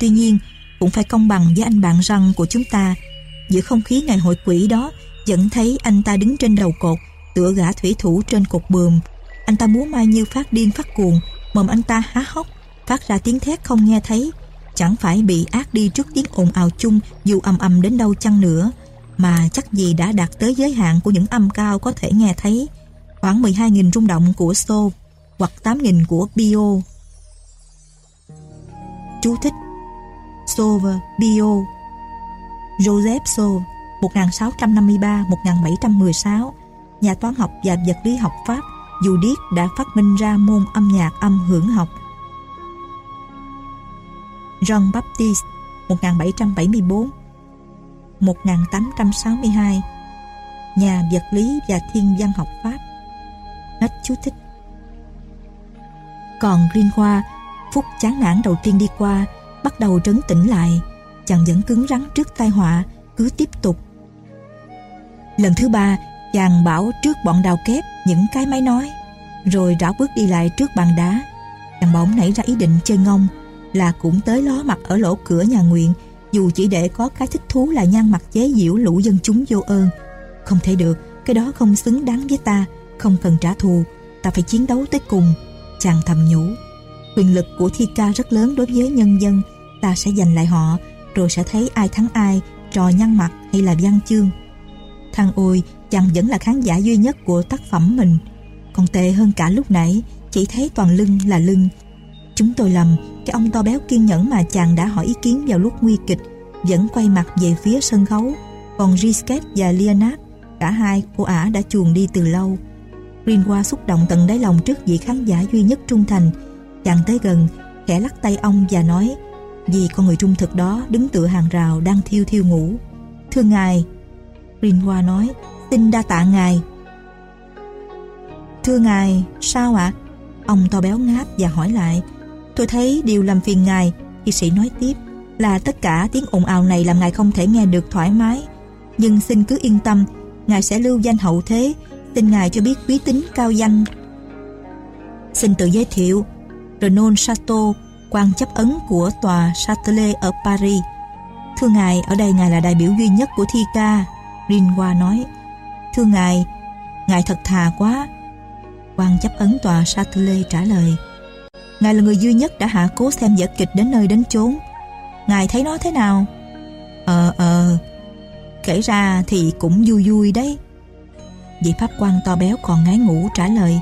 tuy nhiên, cũng phải công bằng với anh bạn răng của chúng ta. Giữa không khí ngày hội quỷ đó, vẫn thấy anh ta đứng trên đầu cột, tựa gã thủy thủ trên cột bườm. anh ta múa mai như phát điên phát cuồng, mồm anh ta há hốc phát ra tiếng thét không nghe thấy. Chẳng phải bị ác đi trước tiếng ồn ào chung dù ầm ầm đến đâu chăng nữa, mà chắc gì đã đạt tới giới hạn của những âm cao có thể nghe thấy. Khoảng 12.000 rung động của so hoặc 8.000 của Bio. Chú thích. Sov Bio. Joseph Sov 1653-1716 nhà toán học và vật lý học Pháp, dù điếc đã phát minh ra môn âm nhạc âm hưởng học. Jean Baptiste 1774 1862 Nhà vật lý và thiên văn học Pháp Hết chú thích Còn Greenhoa Phút chán nản đầu tiên đi qua, Bắt đầu trấn tĩnh lại, Chàng vẫn cứng rắn trước tai họa, Cứ tiếp tục. Lần thứ ba, chàng bảo trước bọn đào kép Những cái máy nói, Rồi rảo bước đi lại trước bàn đá. Chàng bỗng nảy ra ý định chơi ngông là cũng tới ló mặt ở lỗ cửa nhà nguyện, Dù chỉ để có cái thích thú là nhăn mặt chế giễu lũ dân chúng vô ơn. Không thể được, Cái đó không xứng đáng với ta, Không cần trả thù, Ta phải chiến đấu tới cùng, Chàng thầm nhủ. Quyền lực của Thi Ca rất lớn đối với nhân dân, Ta sẽ giành lại họ, Rồi sẽ thấy ai thắng ai, Trò nhăn mặt hay là văn chương. Thằng ôi, chàng vẫn là khán giả duy nhất của tác phẩm mình. Còn tệ hơn cả lúc nãy, Chỉ thấy toàn lưng là lưng. Chúng tôi lầm cái ông to béo kiên nhẫn mà chàng đã hỏi ý kiến vào lúc nguy kịch, Vẫn quay mặt về phía sân khấu. Còn Gisket và Leonard, Cả hai cô ả đã chuồn đi từ lâu. Greenwa xúc động tận đáy lòng trước vị khán giả duy nhất trung thành. Chàng tới gần, Khẽ lắc tay ông và nói, Vì con người trung thực đó đứng tựa hàng rào Đang thiêu thiêu ngủ. Thưa ngài Greenwa nói, Xin đa tạ ngài. Thưa ngài, Sao ạ? Ông to béo ngáp và hỏi lại Tôi thấy điều làm phiền ngài Y sĩ nói tiếp Là tất cả tiếng ồn ào này làm ngài không thể nghe được thoải mái Nhưng xin cứ yên tâm Ngài sẽ lưu danh hậu thế Xin ngài cho biết quý tính cao danh Xin tự giới thiệu Renon Chateau, quan chấp ấn của tòa Châtelet ở Paris. Thưa ngài, ở đây ngài là đại biểu duy nhất của thi ca. Rinwa nói, Thưa ngài, ngài thật thà quá. quan chấp ấn tòa Châtelet trả lời, Ngài là người duy nhất đã hạ cố xem vở kịch đến nơi đến chốn. Ngài thấy nó thế nào? Ờ, ờ, kể ra thì cũng vui vui đấy. Vị pháp quan to béo còn ngái ngủ trả lời,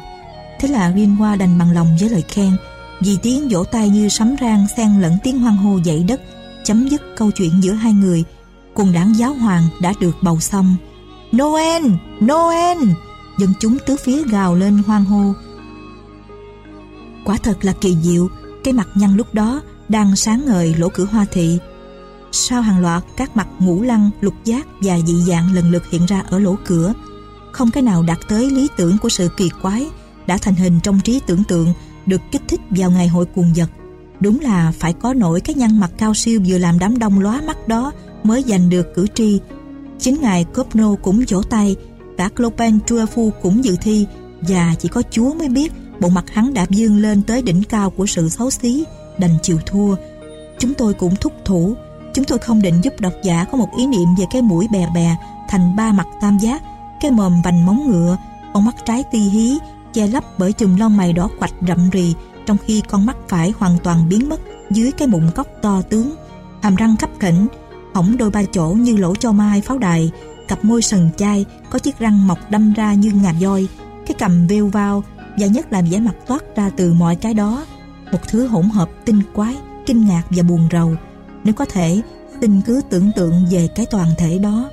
Thế là Rinwa đành bằng lòng với lời khen vì tiếng vỗ tay như sấm rang xen lẫn tiếng hoan hô dậy đất chấm dứt câu chuyện giữa hai người cùng đảng giáo hoàng đã được bầu xong Noel! Noel! Dân chúng tứ phía gào lên hoan hô Quả thật là kỳ diệu Cái mặt nhăn lúc đó đang sáng ngời lỗ cửa hoa thị Sau hàng loạt các mặt ngũ lăng, lục giác và dị dạng lần lượt hiện ra ở lỗ cửa Không cái nào đạt tới lý tưởng của sự kỳ quái đã thành hình trong trí tưởng tượng được kích thích vào ngày hội cuồng vật. Đúng là phải có nổi cái nhăn mặt cao siêu vừa làm đám đông lóa mắt đó mới giành được cử tri. Chính ngài Copno cũng vỗ tay, cả Clopen Truefu cũng dự thi và chỉ có Chúa mới biết bộ mặt hắn đã dương lên tới đỉnh cao của sự xấu xí, đành chịu thua. Chúng tôi cũng thúc thủ, chúng tôi không định giúp độc giả có một ý niệm về cái mũi bè bè thành ba mặt tam giác, cái mồm vành móng ngựa, con mắt trái ti hí che lấp bởi chùm lông mày đỏ quạch rậm rì trong khi con mắt phải hoàn toàn biến mất dưới cái bụng cốc to tướng. Hàm răng khắp khỉnh hỏng đôi ba chỗ như lỗ cho mai pháo đài cặp môi sần chai có chiếc răng mọc đâm ra như ngà voi. Cái cầm vêu vao và nhất là vẻ mặt toát ra từ mọi cái đó một thứ hỗn hợp tinh quái kinh ngạc và buồn rầu. Nếu có thể xin cứ tưởng tượng về cái toàn thể đó.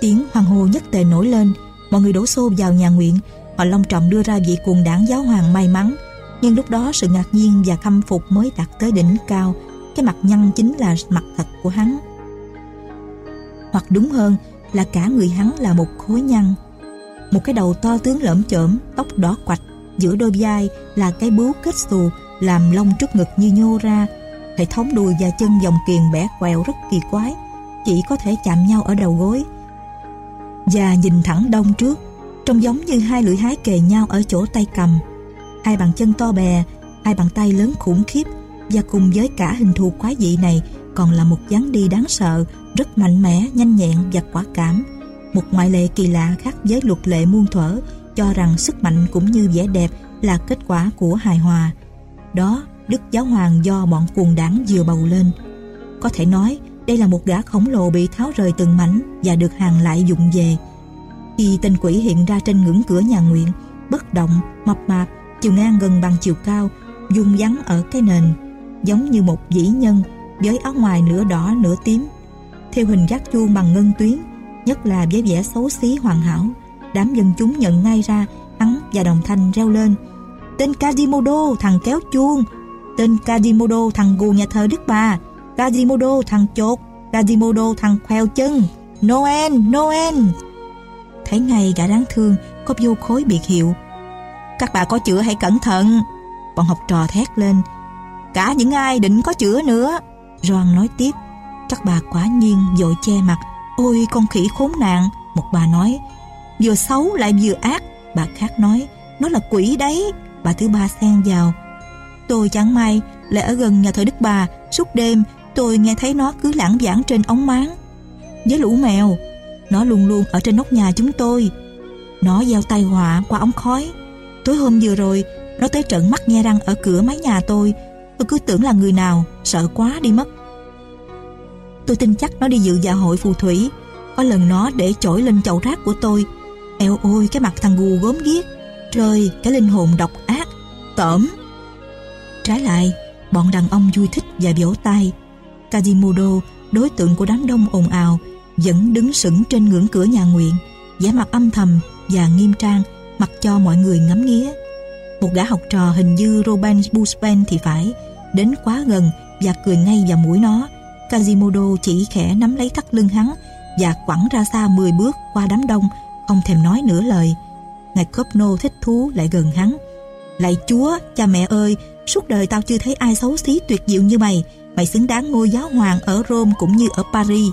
Tiếng hoàng hô nhất tề nổi lên mọi người đổ xô vào nhà nguyện. Họ long trọng đưa ra vị cuồng đảng giáo hoàng may mắn. Nhưng lúc đó sự ngạc nhiên và khâm phục mới đạt tới đỉnh cao. Cái mặt nhăn chính là mặt thật của hắn. Hoặc đúng hơn là cả người hắn là một khối nhăn. Một cái đầu to tướng lởm chởm, tóc đỏ quạch Giữa đôi vai là cái bướu kết xù Làm lông trước ngực như nhô ra Hệ thống đùi và chân dòng kiền bẻ quẹo rất kỳ quái Chỉ có thể chạm nhau ở đầu gối Và nhìn thẳng đông trước trông giống như hai lưỡi hái kề nhau ở chỗ tay cầm. Hai bàn chân to bè, hai bàn tay lớn khủng khiếp và cùng với cả hình thù quái dị này còn là một dáng đi đáng sợ, rất mạnh mẽ, nhanh nhẹn và quả cảm. Một ngoại lệ kỳ lạ khác với luật lệ muôn thuở cho rằng sức mạnh cũng như vẻ đẹp là kết quả của hài hòa. Đó, Đức Giáo Hoàng do bọn cuồng đảng vừa bầu lên. Có thể nói, đây là một gã khổng lồ bị tháo rời từng mảnh và được hàng lại dụng về. Khi tên quỷ hiện ra trên ngưỡng cửa nhà nguyện, bất động, mập mạp, chiều ngang gần bằng chiều cao, dung vắn ở cái nền, giống như một dĩ nhân với áo ngoài nửa đỏ nửa tím. Theo hình gác chuông bằng ngân tuyến, nhất là với vẻ xấu xí hoàn hảo, đám dân chúng nhận ngay ra hắn và đồng thanh reo lên. Tên Kazimodo thằng kéo chuông. Tên Kazimodo thằng gù nhà thờ Đức Bà. Kazimodo thằng chột. Kazimodo thằng khoeo chân. Noel, Noel. Thấy ngay gã đáng thương Có vô khối biệt hiệu. Các bà có chữa hãy cẩn thận. Bọn học trò thét lên. Cả những ai định có chữa nữa. Ron nói tiếp. Các bà quả nhiên dội che mặt. Ôi con khỉ khốn nạn. Một bà nói Vừa xấu lại vừa ác. Bà khác nói, Nó là quỷ đấy. Bà thứ ba xen vào, Tôi chẳng may lại ở gần nhà thờ Đức Bà. Suốt đêm tôi nghe thấy nó cứ lãng vãng trên ống máng. Với lũ mèo, Nó luôn luôn ở trên nóc nhà chúng tôi. Nó gieo tai họa qua ống khói. Tối hôm vừa rồi, Nó tới trận mắt nghe răng ở cửa mái nhà tôi. Tôi cứ tưởng là người nào, Sợ quá đi mất. Tôi tin chắc nó đi dự dạ hội phù thủy. Có lần nó để chổi lên chậu rác của tôi. Eo ôi, cái mặt thằng gù gốm ghiếc Trời cái linh hồn độc ác. Tởm. Trái lại, Bọn đàn ông vui thích và vỗ tay. Kazimodo, Đối tượng của đám đông ồn ào, Vẫn đứng sững trên ngưỡng cửa nhà nguyện, vẻ mặt âm thầm và nghiêm trang, Mặc cho mọi người ngắm nghía. Một gã học trò hình như Robin Buspen thì phải, Đến quá gần và cười ngay vào mũi nó. Kazimodo chỉ khẽ nắm lấy thắt lưng hắn và quẳng ra xa 10 bước qua đám đông không thèm nói nửa lời. Ngài Copno thích thú lại gần hắn. Lạy chúa, cha mẹ ơi, suốt đời tao chưa thấy ai xấu xí tuyệt diệu như mày. Mày xứng đáng ngôi giáo hoàng ở Rome cũng như ở Paris.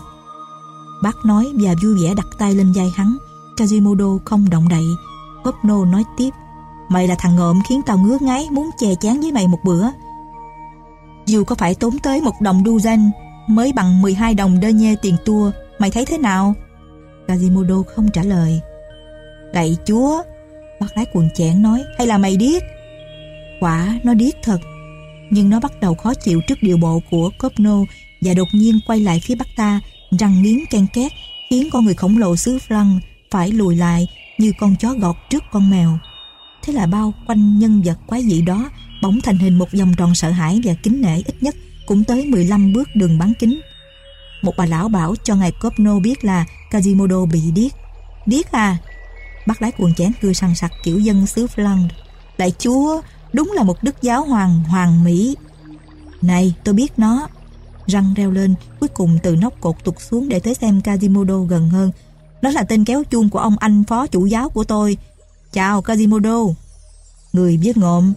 Bác nói và vui vẻ đặt tay lên vai hắn. Quasimodo không động đậy. Copno nói tiếp, mày là thằng ngộm khiến tao ngứa ngáy, muốn chè chán với mày một bữa. Dù có phải tốn tới một đồng đu danh mới bằng 12 đồng đơ nhê tiền tour, mày thấy thế nào? Quasimodo không trả lời. Lạy chúa, Bác lái quần chẽn nói, Hay là mày điếc? Quả, nó điếc thật, Nhưng nó bắt đầu khó chịu trước điều bộ của Copno Và đột nhiên quay lại phía bắc ta, Răng nghiến ken két, Khiến con người khổng lồ xứ Franc Phải lùi lại như con chó gọt trước con mèo. Thế là bao quanh nhân vật quái dị đó Bỗng thành hình một vòng tròn sợ hãi và kính nể ít nhất Cũng tới 15 bước đường bán kính. Một bà lão bảo cho ngài Copno biết là Kazimodo bị điếc. Điếc à? Bác lái cuồng chén cười sằng sặc kiểu dân xứ Flandre. Lại chúa, đúng là một đức giáo hoàng hoàng mỹ. Này, tôi biết nó. Răng reo lên, cuối cùng từ nóc cột tụt xuống để tới xem Kazimodo gần hơn. Đó là tên kéo chuông của ông anh phó chủ giáo của tôi. Chào Kazimodo. Người biết ngộm.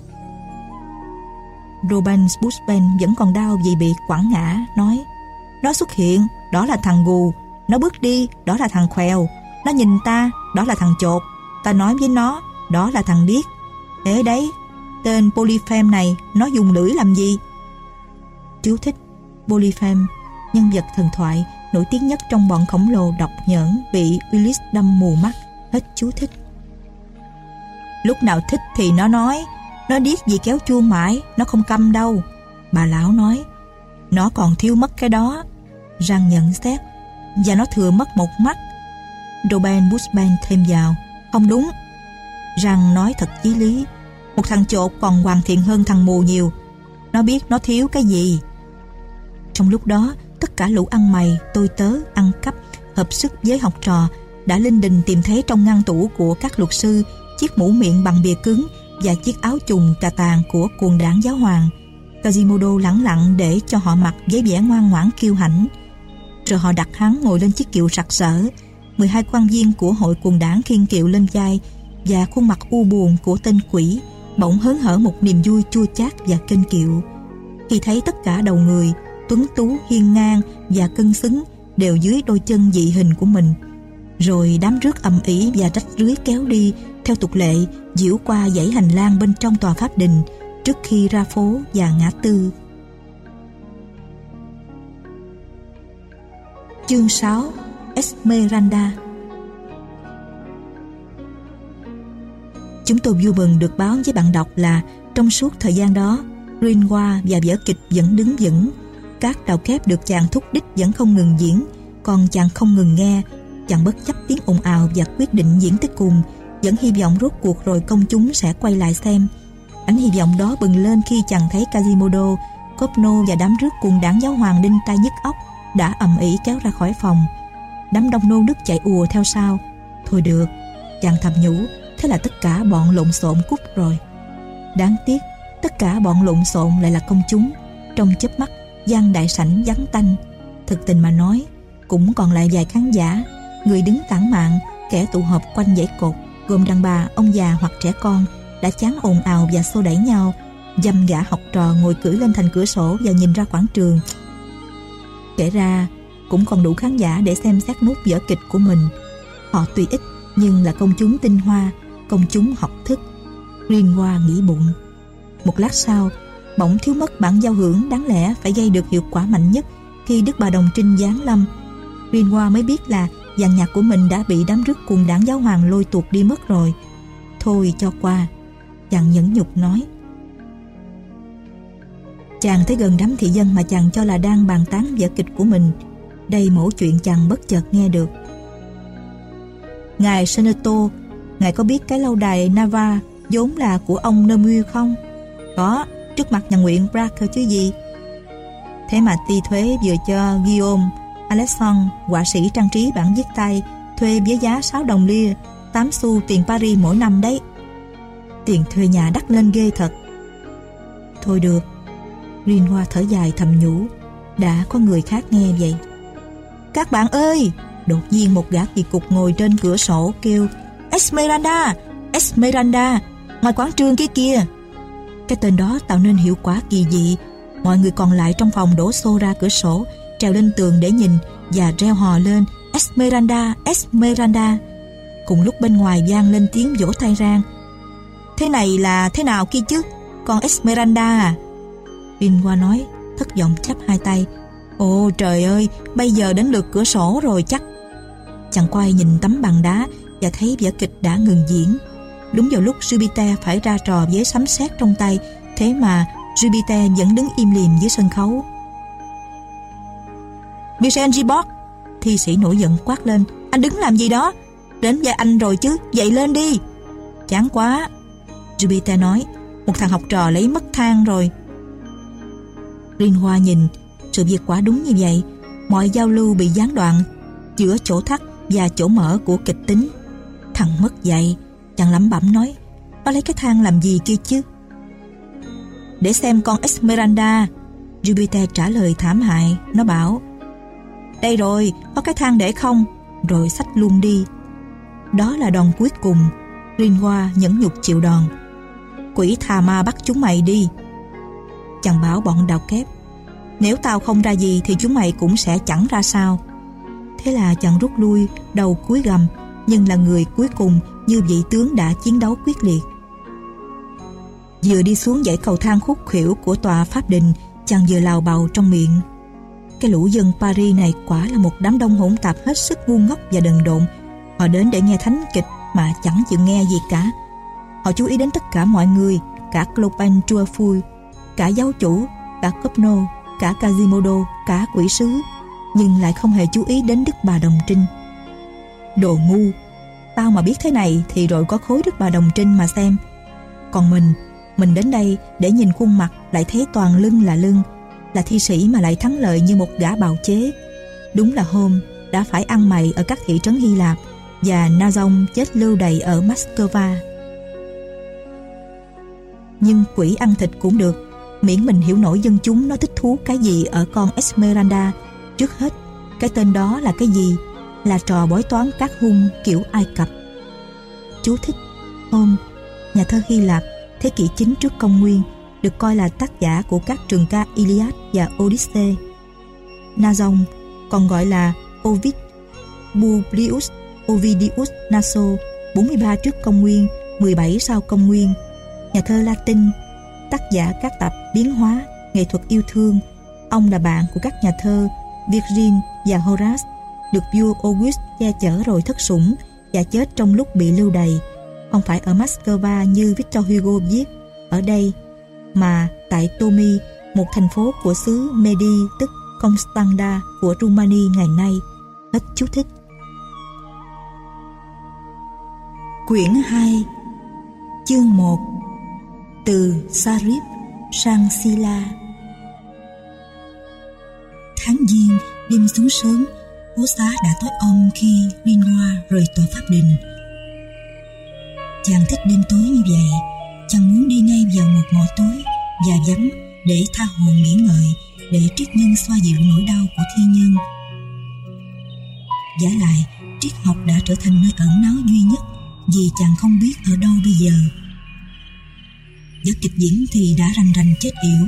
Robin Bushben vẫn còn đau vì bị quẳng ngã, nói nó xuất hiện, đó là thằng gù nó bước đi, đó là thằng khoèo. Nó nhìn ta, đó là thằng chột. Ta nói với nó, đó là thằng điếc. Thế đấy, tên Polyphem này Nó dùng lưỡi làm gì? Chú thích Polyphem, nhân vật thần thoại Nổi tiếng nhất trong bọn khổng lồ độc nhẫn Bị Willis đâm mù mắt. Hết chú thích. Lúc nào thích thì nó nói. Nó điếc gì kéo chuông mãi Nó không câm đâu. Bà lão nói Nó còn thiếu mất cái đó. Răng nhận xét. Và nó thừa mất một mắt. Robin Bushman thêm vào Không đúng. Rằng nói thật chí lý. Một thằng chột còn hoàn thiện hơn thằng mù nhiều. Nó biết nó thiếu cái gì. Trong lúc đó Tất cả lũ ăn mày, tôi tớ, ăn cắp Hợp sức với học trò Đã linh đình tìm thấy trong ngăn tủ của các luật sư Chiếc mũ miệng bằng bìa cứng Và chiếc áo trùng cà tàng của cuồng đảng giáo hoàng. Quasimodo lẳng lặng để cho họ mặc với vẻ ngoan ngoãn kiêu hãnh rồi họ đặt hắn ngồi lên chiếc kiệu sặc sỡ. 12 quan viên của hội quần đảng khiên kiệu lên vai và khuôn mặt u buồn của tên quỷ bỗng hớn hở một niềm vui chua chát và kênh kiệu. Khi thấy tất cả đầu người, tuấn tú, hiên ngang và cân xứng đều dưới đôi chân dị hình của mình. Rồi đám rước ầm ĩ và rách rưới kéo đi theo tục lệ diễu qua dãy hành lang bên trong tòa pháp đình trước khi ra phố và ngã tư. Chương 6 Esmeralda Chúng tôi vui mừng được báo với bạn đọc là trong suốt thời gian đó, Greenwa và vở kịch vẫn đứng vững. Các đạo kép được chàng thúc đích vẫn không ngừng diễn, còn chàng không ngừng nghe. Chàng bất chấp tiếng ồn ào và quyết định diễn tới cùng, vẫn hy vọng rốt cuộc rồi công chúng sẽ quay lại xem. Ánh hy vọng đó bừng lên khi chàng thấy Kazimodo, Copno và đám rước cuồng đảng giáo hoàng đinh tai nhức óc đã ầm ĩ kéo ra khỏi phòng. Đám đông nô nức chạy ùa theo sau. Thôi được chàng thầm nhủ Thế là tất cả bọn lộn xộn cút rồi. Đáng tiếc Tất cả bọn lộn xộn lại là công chúng. Trong chớp mắt gian đại sảnh vắng tanh. Thực tình mà nói Cũng còn lại vài khán giả Người đứng tản mạn Kẻ tụ họp quanh dãy cột Gồm đàn bà, ông già hoặc trẻ con Đã chán ồn ào và xô đẩy nhau dâm gã học trò ngồi cưỡi lên thành cửa sổ Và nhìn ra quảng trường. Kể ra, Cũng còn đủ khán giả để xem xét nút vở kịch của mình Họ tuy ít, Nhưng là công chúng tinh hoa, Công chúng học thức Riêng Hoa nghĩ bụng Một lát sau, Bỗng thiếu mất bản giao hưởng đáng lẽ phải gây được hiệu quả mạnh nhất khi Đức Bà Đồng Trinh giáng lâm. Riêng Hoa mới biết là dàn nhạc của mình đã bị đám rước cùng đảng giáo hoàng lôi tuột đi mất rồi. Thôi cho qua. Chàng nhẫn nhục nói. Chàng tới gần đám thị dân mà chàng cho là đang bàn tán vở kịch của mình. Đây mẫu chuyện chàng bất chợt nghe được. Ngài Senato, ngài có biết cái lâu đài Nava vốn là của ông Nemuel không? Có, trước mặt nhà nguyện Bracker chứ gì. Thế mà ti thuế vừa cho Guillaume Alexandre, họa sĩ trang trí bản viết tay, thuê với giá 6 đồng lia, 8 xu tiền Paris mỗi năm đấy. Tiền thuê nhà đắt lên ghê thật. Thôi được, Liên Hoa thở dài thầm nhủ, đã có người khác nghe vậy. Các bạn ơi! Đột nhiên một gã kỳ cục ngồi trên cửa sổ kêu Esmeralda! Esmeralda! Ngoài quán trường kia kia! Cái tên đó tạo nên hiệu quả kỳ dị. Mọi người còn lại trong phòng đổ xô ra cửa sổ, trèo lên tường để nhìn và reo hò lên Esmeralda, Esmeralda. Cùng lúc bên ngoài vang lên tiếng vỗ tay rang. Thế này là thế nào kia chứ? Con Esmeralda à? Vin qua nói, thất vọng chắp hai tay. Ồ trời ơi, bây giờ đến lượt cửa sổ rồi chắc. Chàng quay nhìn tấm bằng đá và thấy vở kịch đã ngừng diễn. Đúng vào lúc Jupiter phải ra trò với sấm sét trong tay, thế mà Jupiter vẫn đứng im lìm dưới sân khấu. Michel Gibord, thi sĩ nổi giận quát lên, anh đứng làm gì đó? Đến vai anh rồi chứ, dậy lên đi. Chán quá. Jupiter nói, một thằng học trò lấy mất thang rồi. Liên Hoa nhìn, sự việc quả đúng như vậy, mọi giao lưu bị gián đoạn giữa chỗ thắt và chỗ mở của kịch tính. Thằng mất dạy, chàng lẩm bẩm nói, nó lấy cái thang làm gì kia chứ? Để xem con Esmeralda, Jupiter trả lời thảm hại, nó bảo, đây rồi, có cái thang để không? Rồi xách luôn đi. Đó là đòn cuối cùng, Liên Hoa nhẫn nhục chịu đòn. Quỷ thà ma bắt chúng mày đi. Chàng bảo bọn đào kép, nếu tao không ra gì thì chúng mày cũng sẽ chẳng ra sao. Thế là chàng rút lui, đầu cuối gầm, nhưng là người cuối cùng như vị tướng đã chiến đấu quyết liệt. Vừa đi xuống dãy cầu thang khúc khuỷu của tòa Pháp Đình, chàng vừa lào bào trong miệng. Cái lũ dân Paris này quả là một đám đông hỗn tạp hết sức ngu ngốc và đần độn. Họ đến để nghe thánh kịch mà chẳng chịu nghe gì cả. Họ chú ý đến tất cả mọi người, cả Clopin Truafui, cả giáo chủ, cả Copno, cả kazimodo, cả quỷ sứ, nhưng lại không hề chú ý đến Đức Bà Đồng Trinh. Đồ ngu, tao mà biết thế này thì rồi có khối Đức Bà Đồng Trinh mà xem. Còn mình, mình đến đây để nhìn khuôn mặt lại thấy toàn lưng là lưng, là thi sĩ mà lại thắng lợi như một gã bào chế. Đúng là hôm đã phải ăn mày ở các thị trấn Hy Lạp và na Nazon chết lưu đầy ở Moscow. Nhưng quỷ ăn thịt cũng được, miễn mình hiểu nổi dân chúng nó thích thú cái gì ở con Esmeralda. Trước hết, cái tên đó là cái gì? Là trò bói toán các hung kiểu Ai Cập. Chú thích Hôm, nhà thơ Hy Lạp thế kỷ 9 trước công nguyên được coi là tác giả của các trường ca Iliad và Odyssey. Nazon còn gọi là Ovid, Publius Ovidius Naso, 43 trước công nguyên, 17 sau công nguyên, nhà thơ Latin, tác giả các tập biến hóa, nghệ thuật yêu thương. Ông là bạn của các nhà thơ Virgil và Horace, được vua August che chở rồi thất sủng và chết trong lúc bị lưu đày. Không phải ở Moscow như Victor Hugo viết, ở đây mà tại Tomi, một thành phố của xứ Medi tức Constanta của Rumani ngày nay. Hết chú thích. Quyển 2 Chương 1 từ Sarip sang Sila. Tháng Giêng, đêm xuống sớm, cố xá đã tối om khi Liên Hoa rời tòa Pháp Đình. Chàng thích đêm tối như vậy Chàng muốn đi ngay vào một ngõ tối Và vắng để tha hồn nghỉ ngơi Để triết nhân xoa dịu nỗi đau của thi nhân. Giả lại Triết học đã trở thành nơi ẩn náu duy nhất Vì chàng không biết ở đâu bây giờ. Giấc kịch diễn thì đã rành rành chết yểu.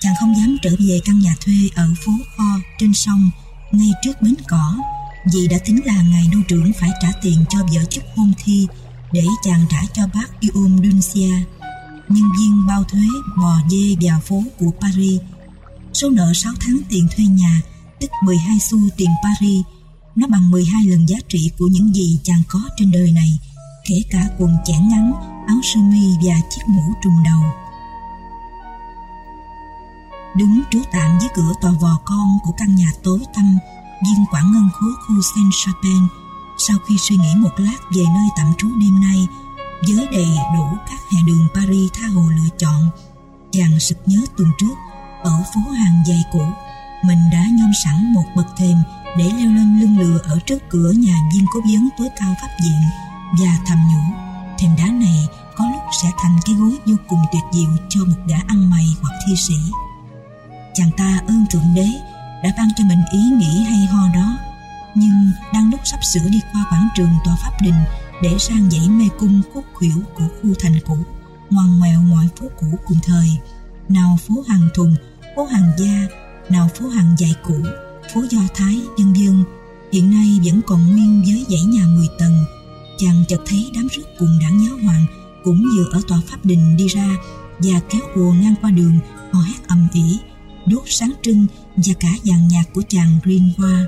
Chàng không dám trở về căn nhà thuê ở phố kho trên sông, ngay trước bến cỏ, vì đã tính là ngài đô trưởng phải trả tiền cho vợ chức hôn thi để chàng trả cho bác Guillaume Duncia. Nhân viên bao thuế bò dê vào phố của Paris. Số nợ 6 tháng tiền thuê nhà, tức 12 xu tiền Paris, nó bằng 12 lần giá trị của những gì chàng có trên đời này, kể cả quần chẻ ngắn áo sơ mi và chiếc mũ trùm đầu. Đứng trú tạm dưới cửa tòa vò con của căn nhà tối tăm, viên quản ngân khố khu Saint Chapin sau khi suy nghĩ một lát về nơi tạm trú đêm nay với đầy đủ các hè đường Paris tha hồ lựa chọn, chàng sực nhớ tuần trước, ở phố hàng dày cũ, mình đã nhôm sẵn một bậc thềm để leo lên lưng lừa ở trước cửa nhà viên cố vấn tối cao pháp viện và thầm nhủ thềm đá này có lúc sẽ thành cái gối vô cùng tuyệt diệu cho một gã ăn mày hoặc thi sĩ. Chàng ta ơn thượng đế đã ban cho mình ý nghĩ hay ho đó, nhưng đang lúc sắp sửa đi qua quảng trường tòa pháp đình để sang dãy mê cung khúc khuỷu của khu thành cũ, ngoằn ngoèo mọi phố cũ cùng thời. Nào phố hàng thùng, phố hàng gia, nào phố hàng dạy cũ, phố do thái vân dân, hiện nay vẫn còn nguyên với dãy nhà 10 tầng chàng chợt thấy đám rước cùng đảng giáo hoàng cũng vừa ở tòa pháp đình đi ra và kéo ùa ngang qua đường họ hét ầm ĩ đốt sáng trưng và cả dàn nhạc của chàng Green Hoa.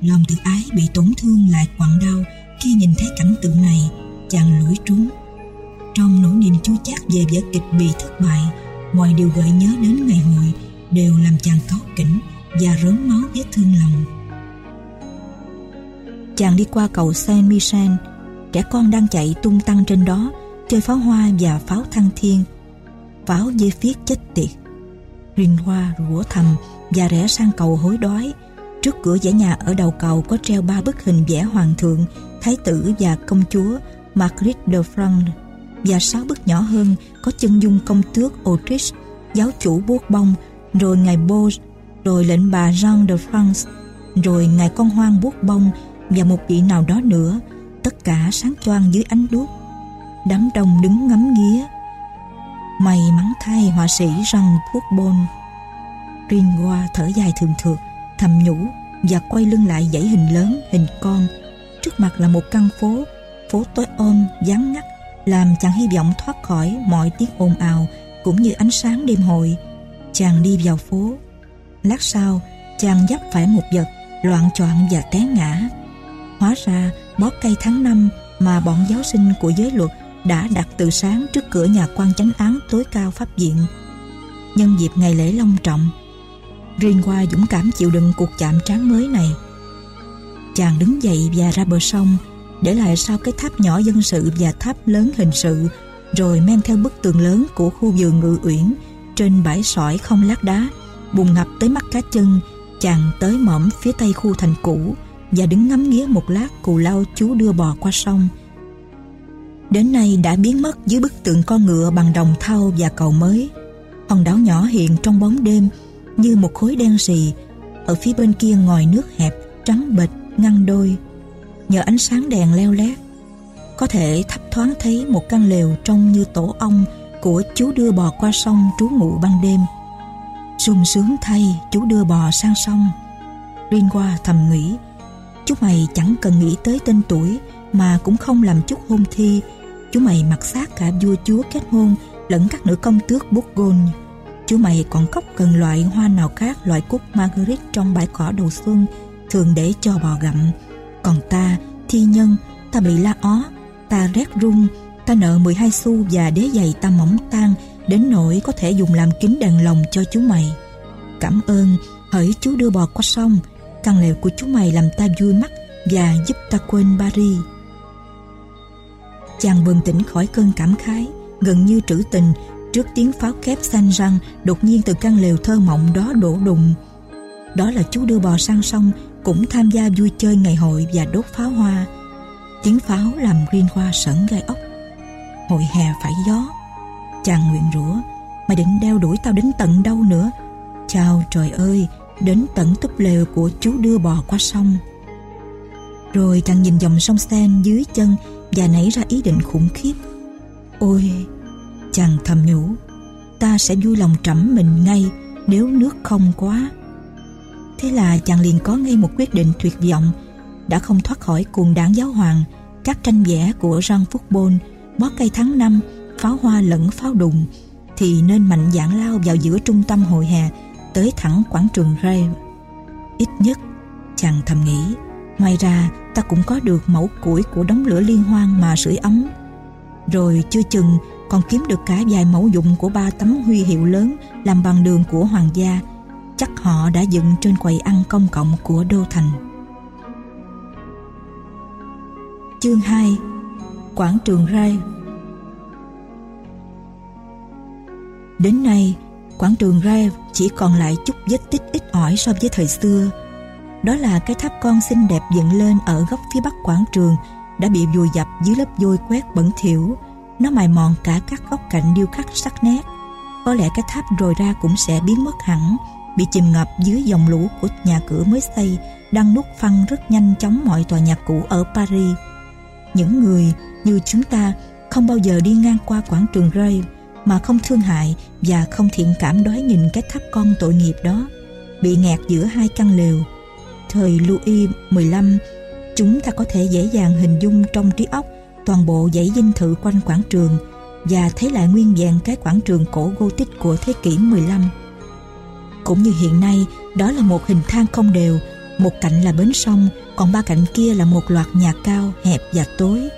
Lòng tự ái bị tổn thương lại quặn đau khi nhìn thấy cảnh tượng này, chàng lủi trúng. Trong nỗi niềm chua chát về vở kịch bị thất bại, mọi điều gợi nhớ đến ngày hội đều làm chàng cáu kỉnh và rớm máu vết thương lòng. Chàng đi qua cầu Saint Michel, trẻ con đang chạy tung tăng trên đó, chơi pháo hoa và pháo thăng thiên. Pháo dây phiết chết tiệt rình Hoa rủa thầm và rẽ sang cầu hối đói. Trước cửa dãy nhà ở đầu cầu có treo ba bức hình vẽ hoàng thượng, thái tử và công chúa Marguerite de France và sáu bức nhỏ hơn có chân dung công tước Autriche, giáo chủ buốt bông, rồi ngài Bose, rồi lệnh bà Jean de France, rồi ngài con hoang buốt bông và một vị nào đó nữa, tất cả sáng choang dưới ánh đuốc. Đám đông đứng ngắm nghía. May mắn thay họa sĩ răng thuốc bôn. Ringoa thở dài thường thượt Thầm nhủ Và quay lưng lại dãy hình lớn, hình con. Trước mặt là một căn phố Phố tối ôm vắng ngắt, Làm chàng hy vọng thoát khỏi mọi tiếng ồn ào Cũng như ánh sáng đêm hội. Chàng đi vào phố. Lát sau, chàng dắt phải một vật, Loạn choạng và té ngã. Hóa ra bó cây tháng năm Mà bọn giáo sinh của giới luật đã đặt từ sáng trước cửa nhà quan chánh án tối cao pháp viện. Nhân dịp ngày lễ long trọng, riêng qua dũng cảm chịu đựng cuộc chạm trán mới này. Chàng đứng dậy và ra bờ sông, để lại sau cái tháp nhỏ dân sự và tháp lớn hình sự, rồi men theo bức tường lớn của khu vườn ngự uyển trên bãi sỏi không lát đá, bùn ngập tới mắt cá chân, chàng tới mỏm phía tây khu thành cũ và đứng ngắm nghía một lát cù lao chú đưa bò qua sông. Đến nay đã biến mất dưới bức tượng con ngựa bằng đồng thau và cầu mới. Hòn đảo nhỏ hiện trong bóng đêm như một khối đen sì ở phía bên kia ngòi nước hẹp, trắng bệch, ngăn đôi. Nhờ ánh sáng đèn leo lét, có thể thấp thoáng thấy một căn lều trông như tổ ong của chú đưa bò qua sông trú ngụ ban đêm. Sung sướng thay, chú đưa bò sang sông. Riêng qua thầm nghĩ Chú mày chẳng cần nghĩ tới tên tuổi Mà cũng không làm chút hôn thi Chú mày mặc xác cả vua chúa kết hôn lẫn các nữ công tước Bourgogne. Chú mày còn cóc cần loại hoa nào khác loại cúc Marguerite trong bãi cỏ đầu xuân thường để cho bò gặm. Còn ta, thi nhân, ta bị la ó, ta rét run, ta nợ 12 xu và đế giày ta mỏng tan đến nỗi có thể dùng làm kính đèn lồng cho chú mày. Cảm ơn, hỡi chú đưa bò qua sông, căn lều của chú mày làm ta vui mắt và giúp ta quên Paris. Chàng bừng tỉnh khỏi cơn cảm khái, Gần như trữ tình Trước tiếng pháo kép xanh răng Đột nhiên từ căn lều thơ mộng đó đổ đùng. Đó là chú đưa bò sang sông Cũng tham gia vui chơi ngày hội Và đốt pháo hoa. Tiếng pháo làm Green Hoa sẩn gai ốc. Hội hè phải gió. Chàng nguyện rủa, Mày định đeo đuổi tao đến tận đâu nữa? Chào trời ơi Đến tận túp lều của chú đưa bò qua sông. Rồi chàng nhìn dòng sông Sen dưới chân Và nảy ra ý định khủng khiếp. Ôi, Chàng thầm nhủ, Ta sẽ vui lòng trẫm mình ngay Nếu nước không quá. Thế là chàng liền có ngay một quyết định tuyệt vọng, Đã không thoát khỏi cuồng đảng giáo hoàng, Các tranh vẽ của Jean Foucault Bó cây tháng năm, Pháo hoa lẫn pháo đùng, Thì nên mạnh dạn lao vào giữa trung tâm hội hè Tới thẳng quảng trường Rave Ít nhất, Chàng thầm nghĩ Ngoài ra ta cũng có được mẫu củi của đống lửa liên hoan mà sưởi ấm. Rồi chưa chừng, còn kiếm được cả vài mẫu dụng của ba tấm huy hiệu lớn làm bằng đường của hoàng gia. Chắc họ đã dựng trên quầy ăn công cộng của đô thành. Chương 2 quảng trường rai. Đến nay quảng trường Rev chỉ còn lại chút vết tích ít ỏi so với thời xưa. Đó là cái tháp con xinh đẹp dựng lên ở góc phía bắc quảng trường, đã bị vùi dập dưới lớp vôi quét bẩn thỉu. Nó mài mòn cả các góc cạnh điêu khắc sắc nét. Có lẽ cái tháp rồi ra cũng sẽ biến mất hẳn, bị chìm ngập dưới dòng lũ của nhà cửa mới xây, đang nút phăng rất nhanh chóng mọi tòa nhà cũ ở Paris. Những người như chúng ta không bao giờ đi ngang qua quảng trường Ray mà không thương hại và không thiện cảm đói nhìn cái tháp con tội nghiệp đó bị nghẹt giữa hai căn lều. Thời Louis XV, chúng ta có thể dễ dàng hình dung trong trí óc toàn bộ dãy dinh thự quanh quảng trường và thấy lại nguyên vẹn cái quảng trường cổ Gothic của thế kỷ 15. Cũng như hiện nay, đó là một hình thang không đều, một cạnh là bến sông, còn ba cạnh kia là một loạt nhà cao, hẹp và tối.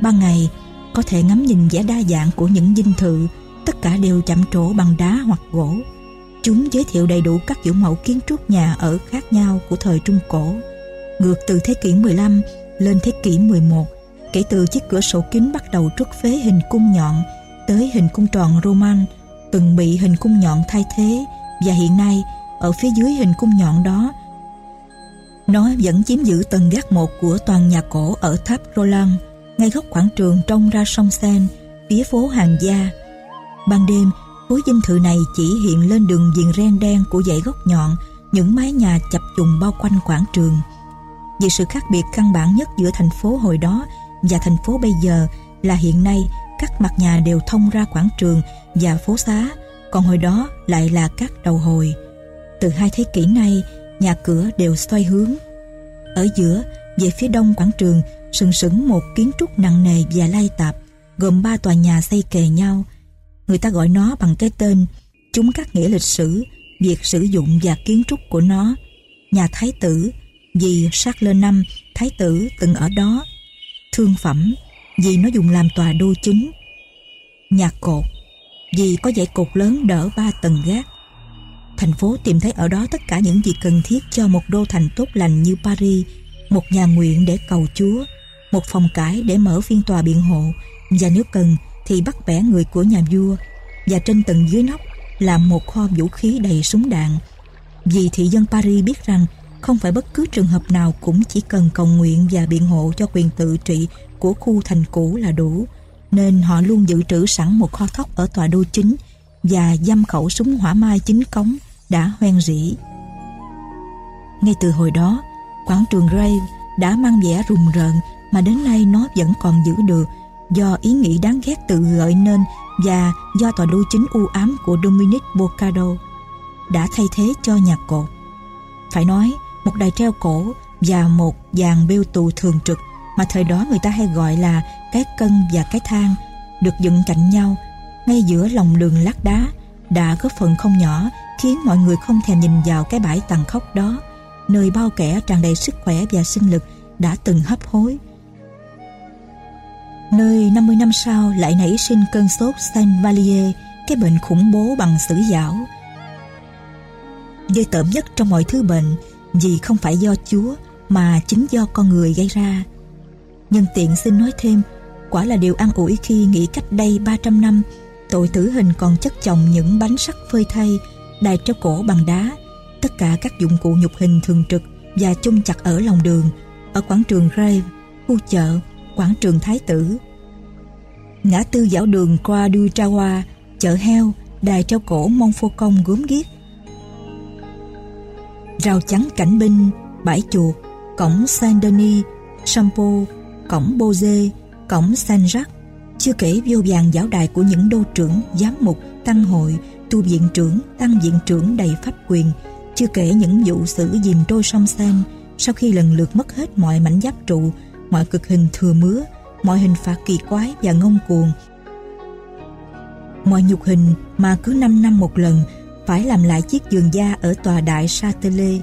Ban ngày, có thể ngắm nhìn vẻ đa dạng của những dinh thự, tất cả đều chạm trổ bằng đá hoặc gỗ. Chúng giới thiệu đầy đủ các kiểu mẫu kiến trúc nhà ở khác nhau của thời Trung Cổ. Ngược từ thế kỷ 15 lên thế kỷ 11, kể từ chiếc cửa sổ kính bắt đầu trút phế hình cung nhọn tới hình cung tròn Roman từng bị hình cung nhọn thay thế và hiện nay ở phía dưới hình cung nhọn đó nó vẫn chiếm giữ tầng gác một của toàn nhà cổ ở tháp Roland ngay góc quảng trường trông ra sông Sen phía phố Hàng Gia ban đêm khối dinh thự này chỉ hiện lên đường viền ren đen của dãy góc nhọn những mái nhà chập trùng bao quanh quảng trường vì sự khác biệt căn bản nhất giữa thành phố hồi đó và thành phố bây giờ là hiện nay các mặt nhà đều thông ra quảng trường và phố xá, còn hồi đó lại là các đầu hồi. Từ hai thế kỷ nay, nhà cửa đều xoay hướng. Ở giữa, về phía đông quảng trường, sừng sững một kiến trúc nặng nề và lai tạp, gồm ba tòa nhà xây kề nhau. Người ta gọi nó bằng cái tên, chúng các nghĩa lịch sử, việc sử dụng và kiến trúc của nó. Nhà Thái tử, vì Charles V, Thái tử từng ở đó. Thương phẩm vì nó dùng làm tòa đô chính. Nhà cột vì có dãy cột lớn đỡ ba tầng gác. Thành phố tìm thấy ở đó tất cả những gì cần thiết cho một đô thành tốt lành như Paris một nhà nguyện để cầu Chúa một phòng cải để mở phiên tòa biện hộ và nếu cần thì bắt bẻ người của nhà vua và trên tầng dưới nóc là một kho vũ khí đầy súng đạn vì thị dân Paris biết rằng không phải bất cứ trường hợp nào cũng chỉ cần cầu nguyện và biện hộ cho quyền tự trị của khu thành cũ là đủ, nên họ luôn dự trữ sẵn một kho thóc ở tòa đô chính và dăm khẩu súng hỏa mai chính cống đã hoen rỉ. Ngay từ hồi đó, quảng trường Grave đã mang vẻ rùng rợn mà đến nay nó vẫn còn giữ được do ý nghĩ đáng ghét tự gợi nên và do tòa đô chính u ám của Dominic Bocado đã thay thế cho nhạc cột. Phải nói, một đài treo cổ và một dàn bêu tù thường trực mà thời đó người ta hay gọi là cái cân và cái thang được dựng cạnh nhau ngay giữa lòng đường lát đá đã góp phần không nhỏ khiến mọi người không thèm nhìn vào cái bãi tàn khốc đó nơi bao kẻ tràn đầy sức khỏe và sinh lực đã từng hấp hối nơi 50 năm sau lại nảy sinh cơn sốt Saint Valier cái bệnh khủng bố bằng sử dảo ghê tởm nhất trong mọi thứ bệnh vì không phải do Chúa mà chính do con người gây ra. Nhân tiện xin nói thêm, quả là điều an ủi khi nghĩ cách đây 300 năm, tội tử hình còn chất chồng những bánh sắt phơi thay, đài treo cổ bằng đá, tất cả các dụng cụ nhục hình thường trực và chung chặt ở lòng đường, ở quảng trường Grave, khu chợ, quảng trường Thái tử. Ngã tư dạo đường qua đuôi tra hoa chợ heo, đài treo cổ mông phô công gốm ghiếc. Rào chắn cảnh binh, bãi chuột, cổng Saint-Denis, Sampo, cổng Boze, cổng Saint-Jacques, chưa kể vô vàng giáo đài của những đô trưởng, giám mục, tăng hội, tu viện trưởng, tăng viện trưởng đầy pháp quyền, chưa kể những vụ xử dìm trôi sông Sen sau khi lần lượt mất hết mọi mảnh giáp trụ, mọi cực hình thừa mứa, mọi hình phạt kỳ quái và ngông cuồng. Mọi nhục hình mà cứ 5 năm một lần phải làm lại chiếc giường da ở tòa đại sa lê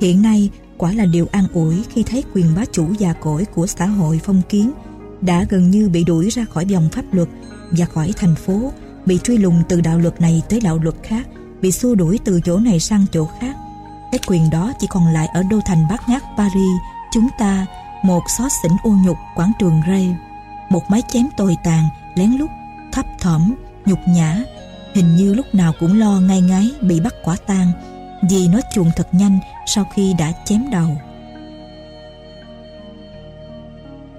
Hiện nay quả là điều an ủi khi thấy quyền bá chủ già cỗi của xã hội phong kiến đã gần như bị đuổi ra khỏi vòng pháp luật và khỏi thành phố, bị truy lùng từ đạo luật này tới đạo luật khác, bị xua đuổi từ chỗ này sang chỗ khác. Cái quyền đó chỉ còn lại ở đô thành bát ngát Paris, chúng ta, một xó xỉnh ô nhục quảng trường rây một mái chém tồi tàn, lén lút, thấp thỏm, nhục nhã, hình như lúc nào cũng lo ngay ngái bị bắt quả tang vì nó chuồn thật nhanh sau khi đã chém đầu.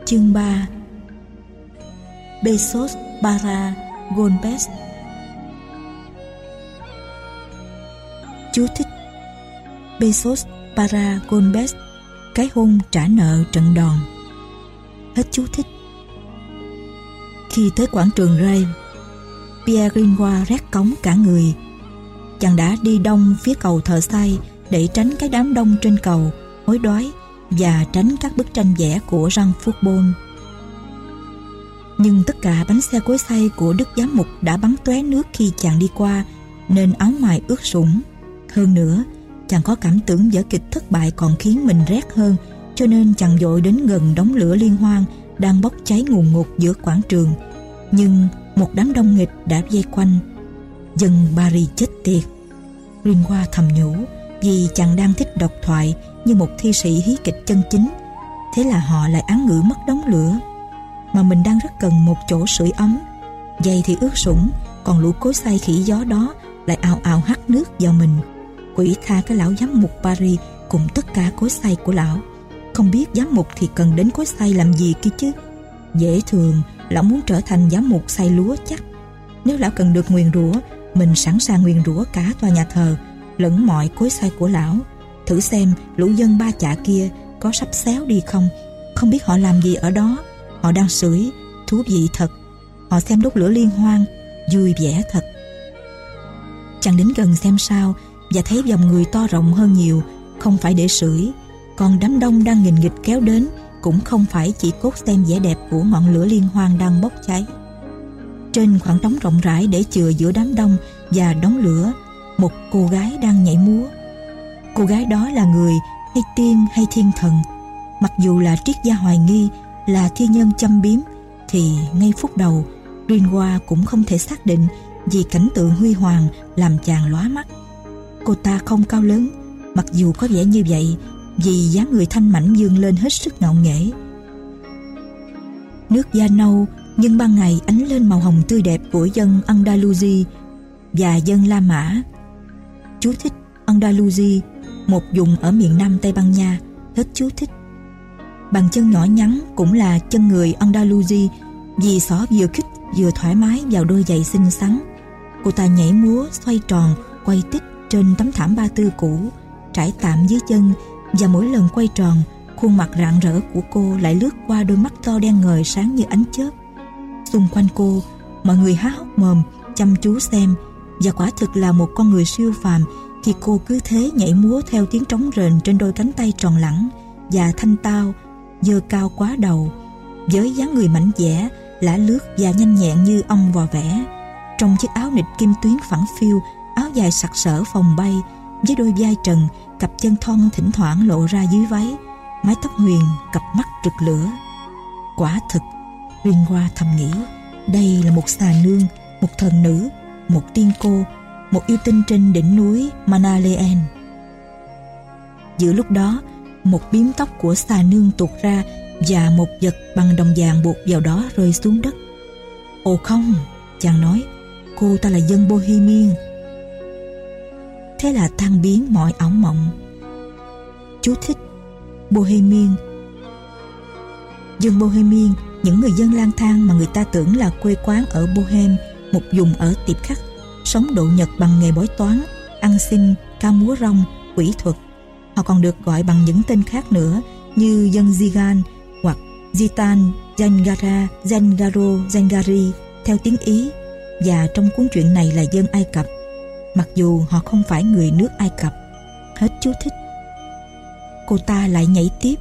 Chương 3 Besos para Golbes Chú thích. Besos para Golbes cái hôn trả nợ trận đòn. Hết chú thích. Khi tới quảng trường Ray Pierre Gringoire rét cống cả người. Chàng đã đi đông phía cầu thợ say để tránh cái đám đông trên cầu hối đoái và tránh các bức tranh vẽ của Jean football Nhưng tất cả bánh xe cối xay của Đức Giám Mục đã bắn tóe nước khi chàng đi qua nên áo ngoài ướt sũng. Hơn nữa, chàng có cảm tưởng vở kịch thất bại còn khiến mình rét hơn, cho nên chàng dội đến gần đống lửa liên hoan, đang bốc cháy ngùn ngụt giữa quảng trường. Nhưng một đám đông nghịch đã vây quanh. Dân Paris chết tiệt. Rinwa thầm nhủ, Vì chàng đang thích độc thoại Như một thi sĩ hí kịch chân chính, Thế là họ lại án ngữ mất đống lửa. Mà mình đang rất cần một chỗ sưởi ấm. Dây thì ướt sũng, Còn lũ cối xay khỉ gió đó Lại ào ào hắt nước vào mình ủy tha cái lão giám mục Paris Cùng tất cả cối say của lão. Không biết giám mục thì cần đến cối say làm gì kia chứ? Dễ thường, Lão muốn trở thành giám mục say lúa chắc. Nếu lão cần được nguyền rủa, mình sẵn sàng nguyền rủa cả tòa nhà thờ, lẫn mọi cối say của lão. Thử xem, lũ dân ba chạ kia có sắp xéo đi không? Không biết họ làm gì ở đó. Họ đang sưởi, thú vị thật. Họ xem đốt lửa liên hoan, vui vẻ thật. Chàng đến gần xem sao và thấy dòng người to rộng hơn nhiều không phải để sưởi còn đám đông đang nghìn nghịch kéo đến cũng không phải chỉ cốt xem vẻ đẹp của ngọn lửa liên hoan đang bốc cháy trên khoảng trống rộng rãi để chừa giữa đám đông và đống lửa, một cô gái đang nhảy múa. Cô gái đó là người hay tiên hay thiên thần. Mặc dù là triết gia hoài nghi, là thiên nhân châm biếm, thì ngay phút đầu, Greenwa cũng không thể xác định vì cảnh tượng huy hoàng làm chàng lóa mắt. Cô ta không cao lớn, mặc dù có vẻ như vậy, vì dáng người thanh mảnh dương lên hết sức ngạo nghễ. Nước da nâu nhưng ban ngày ánh lên màu hồng tươi đẹp của dân Andalusi và dân La Mã. Chú thích Andalusi, một vùng ở miền Nam Tây Ban Nha, hết chú thích. Bàn chân nhỏ nhắn cũng là chân người Andalusi vì xỏ vừa khích vừa thoải mái vào đôi giày xinh xắn. Cô ta nhảy múa, xoay tròn, quay tích trên tấm thảm ba tư cũ, trải tạm dưới chân và mỗi lần quay tròn, khuôn mặt rạng rỡ của cô lại lướt qua đôi mắt to đen ngời sáng như ánh chớp Xung quanh cô, mọi người há hốc mồm, chăm chú xem và quả thực là một con người siêu phàm khi cô cứ thế nhảy múa theo tiếng trống rền trên đôi cánh tay tròn lẳng và thanh tao, dơ cao quá đầu, với dáng người mảnh dẻ, lả lướt và nhanh nhẹn như ong vò vẽ. Trong chiếc áo nịt kim tuyến phẳng phiu, áo dài sặc sỡ phòng bay, với đôi vai trần, cặp chân thon thỉnh thoảng lộ ra dưới váy, mái tóc huyền, cặp mắt rực lửa. Quả thực Riêng Hoa thầm nghĩ Đây là một xà nương Một thần nữ Một tiên cô Một yêu tinh trên đỉnh núi Manaleen Giữa lúc đó Một biếm tóc của xà nương tuột ra Và một vật bằng đồng vàng buộc vào đó rơi xuống đất. Ồ không Chàng nói Cô ta là dân Bohemian. Thế là tan biến mọi ảo mộng. Chú thích Bohemian. Dân Bohemian những người dân lang thang mà người ta tưởng là quê quán ở Bohem, một vùng ở tiệp khắc, sống độ nhật bằng nghề bói toán, ăn xin, ca múa rong, quỷ thuật. Họ còn được gọi bằng những tên khác nữa như dân Zigan hoặc Zitan, Zangara, Zangaro, Zangari theo tiếng Ý. Và trong cuốn truyện này là dân Ai Cập mặc dù họ không phải người nước Ai Cập. Hết chú thích. Cô ta lại nhảy tiếp.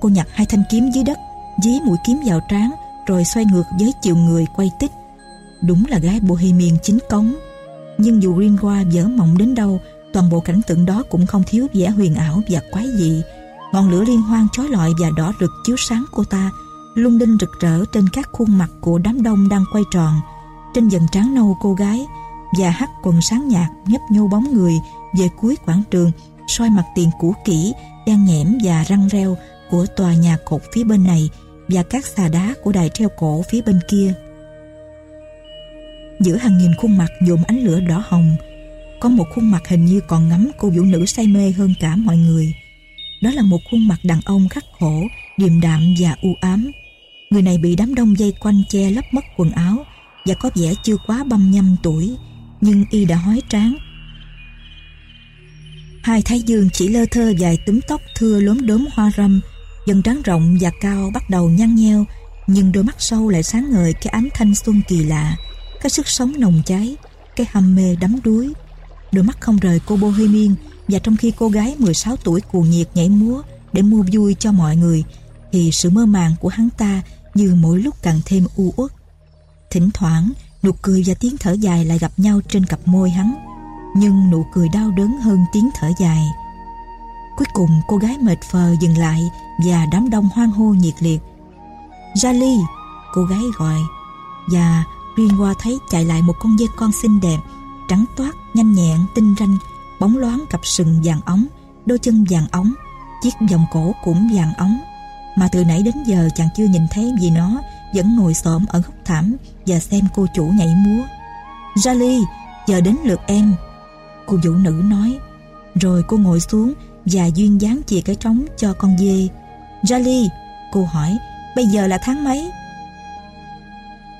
Cô nhặt hai thanh kiếm dưới đất, dí mũi kiếm vào trán, rồi xoay ngược với chiều người quay tích. Đúng là gái Bohemian chính cống. Nhưng dù Greenwa dở mộng đến đâu, toàn bộ cảnh tượng đó cũng không thiếu vẻ huyền ảo và quái dị. Ngọn lửa liên hoan chói lọi và đỏ rực chiếu sáng cô ta, lung linh rực rỡ trên các khuôn mặt của đám đông đang quay tròn. Trên dần trán nâu cô gái, và hắt quần sáng nhạt nhấp nhô bóng người về cuối quảng trường soi mặt tiền cũ kỹ đang nhẽm và răng reo của tòa nhà cột phía bên này và các xà đá của đài treo cổ phía bên kia. Giữa hàng nghìn khuôn mặt dồn ánh lửa đỏ hồng có một khuôn mặt hình như còn ngắm cô vũ nữ say mê hơn cả mọi người. Đó là một khuôn mặt đàn ông khắc khổ, điềm đạm và u ám. Người này bị đám đông dây quanh che lấp mất quần áo và có vẻ chưa quá băm nhăm tuổi nhưng y đã hói tráng. Hai thái dương chỉ lơ thơ dài túm tóc thưa lốm đốm hoa râm, dần trắng rộng và cao bắt đầu nhăn nheo, nhưng đôi mắt sâu lại sáng ngời cái ánh thanh xuân kỳ lạ, cái sức sống nồng cháy, cái hầm mê đắm đuối. Đôi mắt không rời cô Bohemian và trong khi cô gái 16 tuổi cuồng nhiệt nhảy múa để mua vui cho mọi người, thì sự mơ màng của hắn ta như mỗi lúc càng thêm u uất. Thỉnh thoảng, Nụ cười và tiếng thở dài lại gặp nhau trên cặp môi hắn. Nhưng nụ cười đau đớn hơn tiếng thở dài. Cuối cùng cô gái mệt phờ dừng lại Và đám đông hoan hô nhiệt liệt. Jali Cô gái gọi. Và qua thấy chạy lại một con dê con xinh đẹp Trắng toát, nhanh nhẹn, tinh ranh Bóng loáng cặp sừng vàng ống Đôi chân vàng ống Chiếc vòng cổ cũng vàng ống. Mà từ nãy đến giờ chàng chưa nhìn thấy gì nó vẫn ngồi xổm ở góc thảm và xem cô chủ nhảy múa. Jali, giờ đến lượt em. Cô vũ nữ nói. Rồi cô ngồi xuống và duyên dáng chìa cái trống cho con dê. Jali, cô hỏi, bây giờ là tháng mấy?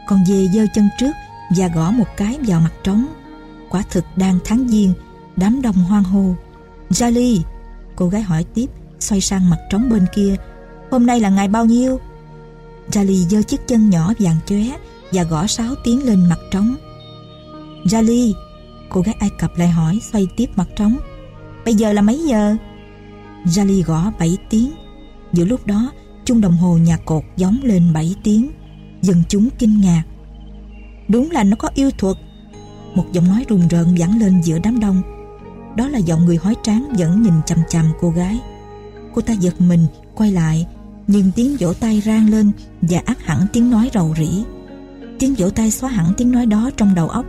Con dê giơ chân trước và gõ một cái vào mặt trống. Quả thực đang tháng giêng, đám đông hoang hô. Jali, cô gái hỏi tiếp, xoay sang mặt trống bên kia. Hôm nay là ngày bao nhiêu? Jali giơ chiếc chân nhỏ vàng chóe và gõ sáu tiếng lên mặt trống. Jali, cô gái Ai Cập lại hỏi xoay tiếp mặt trống. Bây giờ là mấy giờ? Jali gõ bảy tiếng. Giữa lúc đó, chung đồng hồ nhà cột gióng lên bảy tiếng. Dân chúng kinh ngạc. Đúng là nó có yêu thuật. Một giọng nói rùng rợn vẳng lên giữa đám đông. Đó là giọng người hói tráng vẫn nhìn chằm chằm cô gái. Cô ta giật mình, quay lại nhưng tiếng vỗ tay rang lên và ác hẳn tiếng nói rầu rĩ. Tiếng vỗ tay xóa hẳn tiếng nói đó trong đầu óc,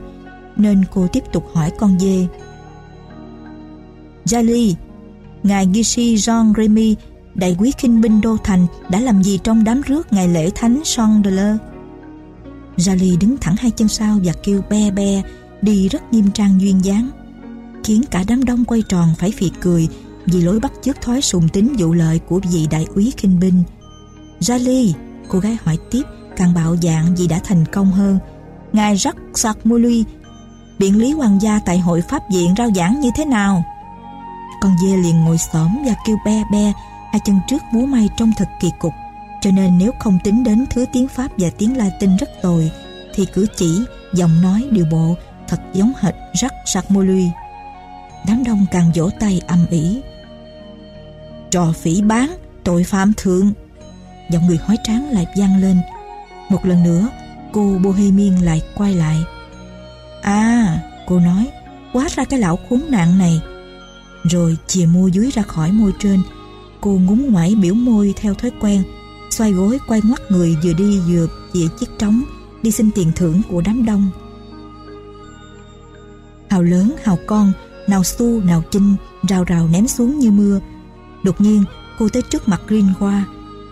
nên cô tiếp tục hỏi con dê. Jali, ngài Gishi Jean Remy, đại quý kinh binh đô thành đã làm gì trong đám rước ngày lễ thánh Chandler? Jali đứng thẳng hai chân sau và kêu be be, đi rất nghiêm trang duyên dáng, khiến cả đám đông quay tròn phải phì cười vì lối bắt chước thói sùng tính vụ lợi của vị đại úy khinh binh. ra ly cô gái hỏi tiếp, càng bạo dạng vì đã thành công hơn. Ngài Jacques Sarkozy, biện lý hoàng gia tại hội pháp viện rao giảng như thế nào? Con dê liền ngồi xổm và kêu be be, hai chân trước múa may trông thật kỳ cục. Cho nên nếu không tính đến thứ tiếng Pháp và tiếng Latin rất tồi, thì cử chỉ, giọng nói, điều bộ thật giống hệt Jacques Sarkozy. Đám đông càng vỗ tay âm ỉ trò phỉ bán, tội phạm thượng. Giọng người hói tráng lại vang lên. Một lần nữa, cô Bohemian lại quay lại. À, cô nói, quá ra cái lão khốn nạn này. Rồi chìa môi dưới ra khỏi môi trên, cô ngúng ngoải biểu môi theo thói quen, xoay gối quay ngoắt người vừa đi vừa chìa chiếc trống, đi xin tiền thưởng của đám đông. Hào lớn, hào con, nào xu, nào chinh, rào rào ném xuống như mưa, Đột nhiên cô tới trước mặt Green Hoa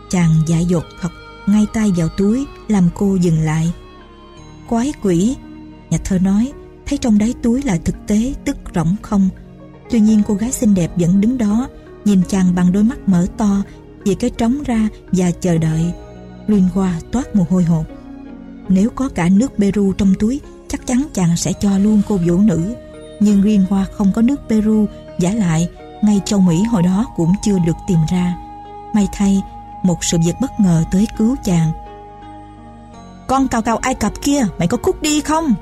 Chàng dại dột thật Ngay tay vào túi Làm cô dừng lại Quái quỷ Nhà thơ nói Thấy trong đáy túi là thực tế tức rỗng không Tuy nhiên cô gái xinh đẹp vẫn đứng đó Nhìn chàng bằng đôi mắt mở to Vì cái trống ra và chờ đợi Rinhua toát mồ hôi hột. Nếu có cả nước Peru trong túi, chắc chắn chàng sẽ cho luôn cô vũ nữ. Nhưng Rinhua không có nước Peru, giả lại, ngay châu Mỹ hồi đó cũng chưa được tìm ra. May thay, một sự việc bất ngờ tới cứu chàng. Con cào cào Ai Cập kia, mày có cút đi không?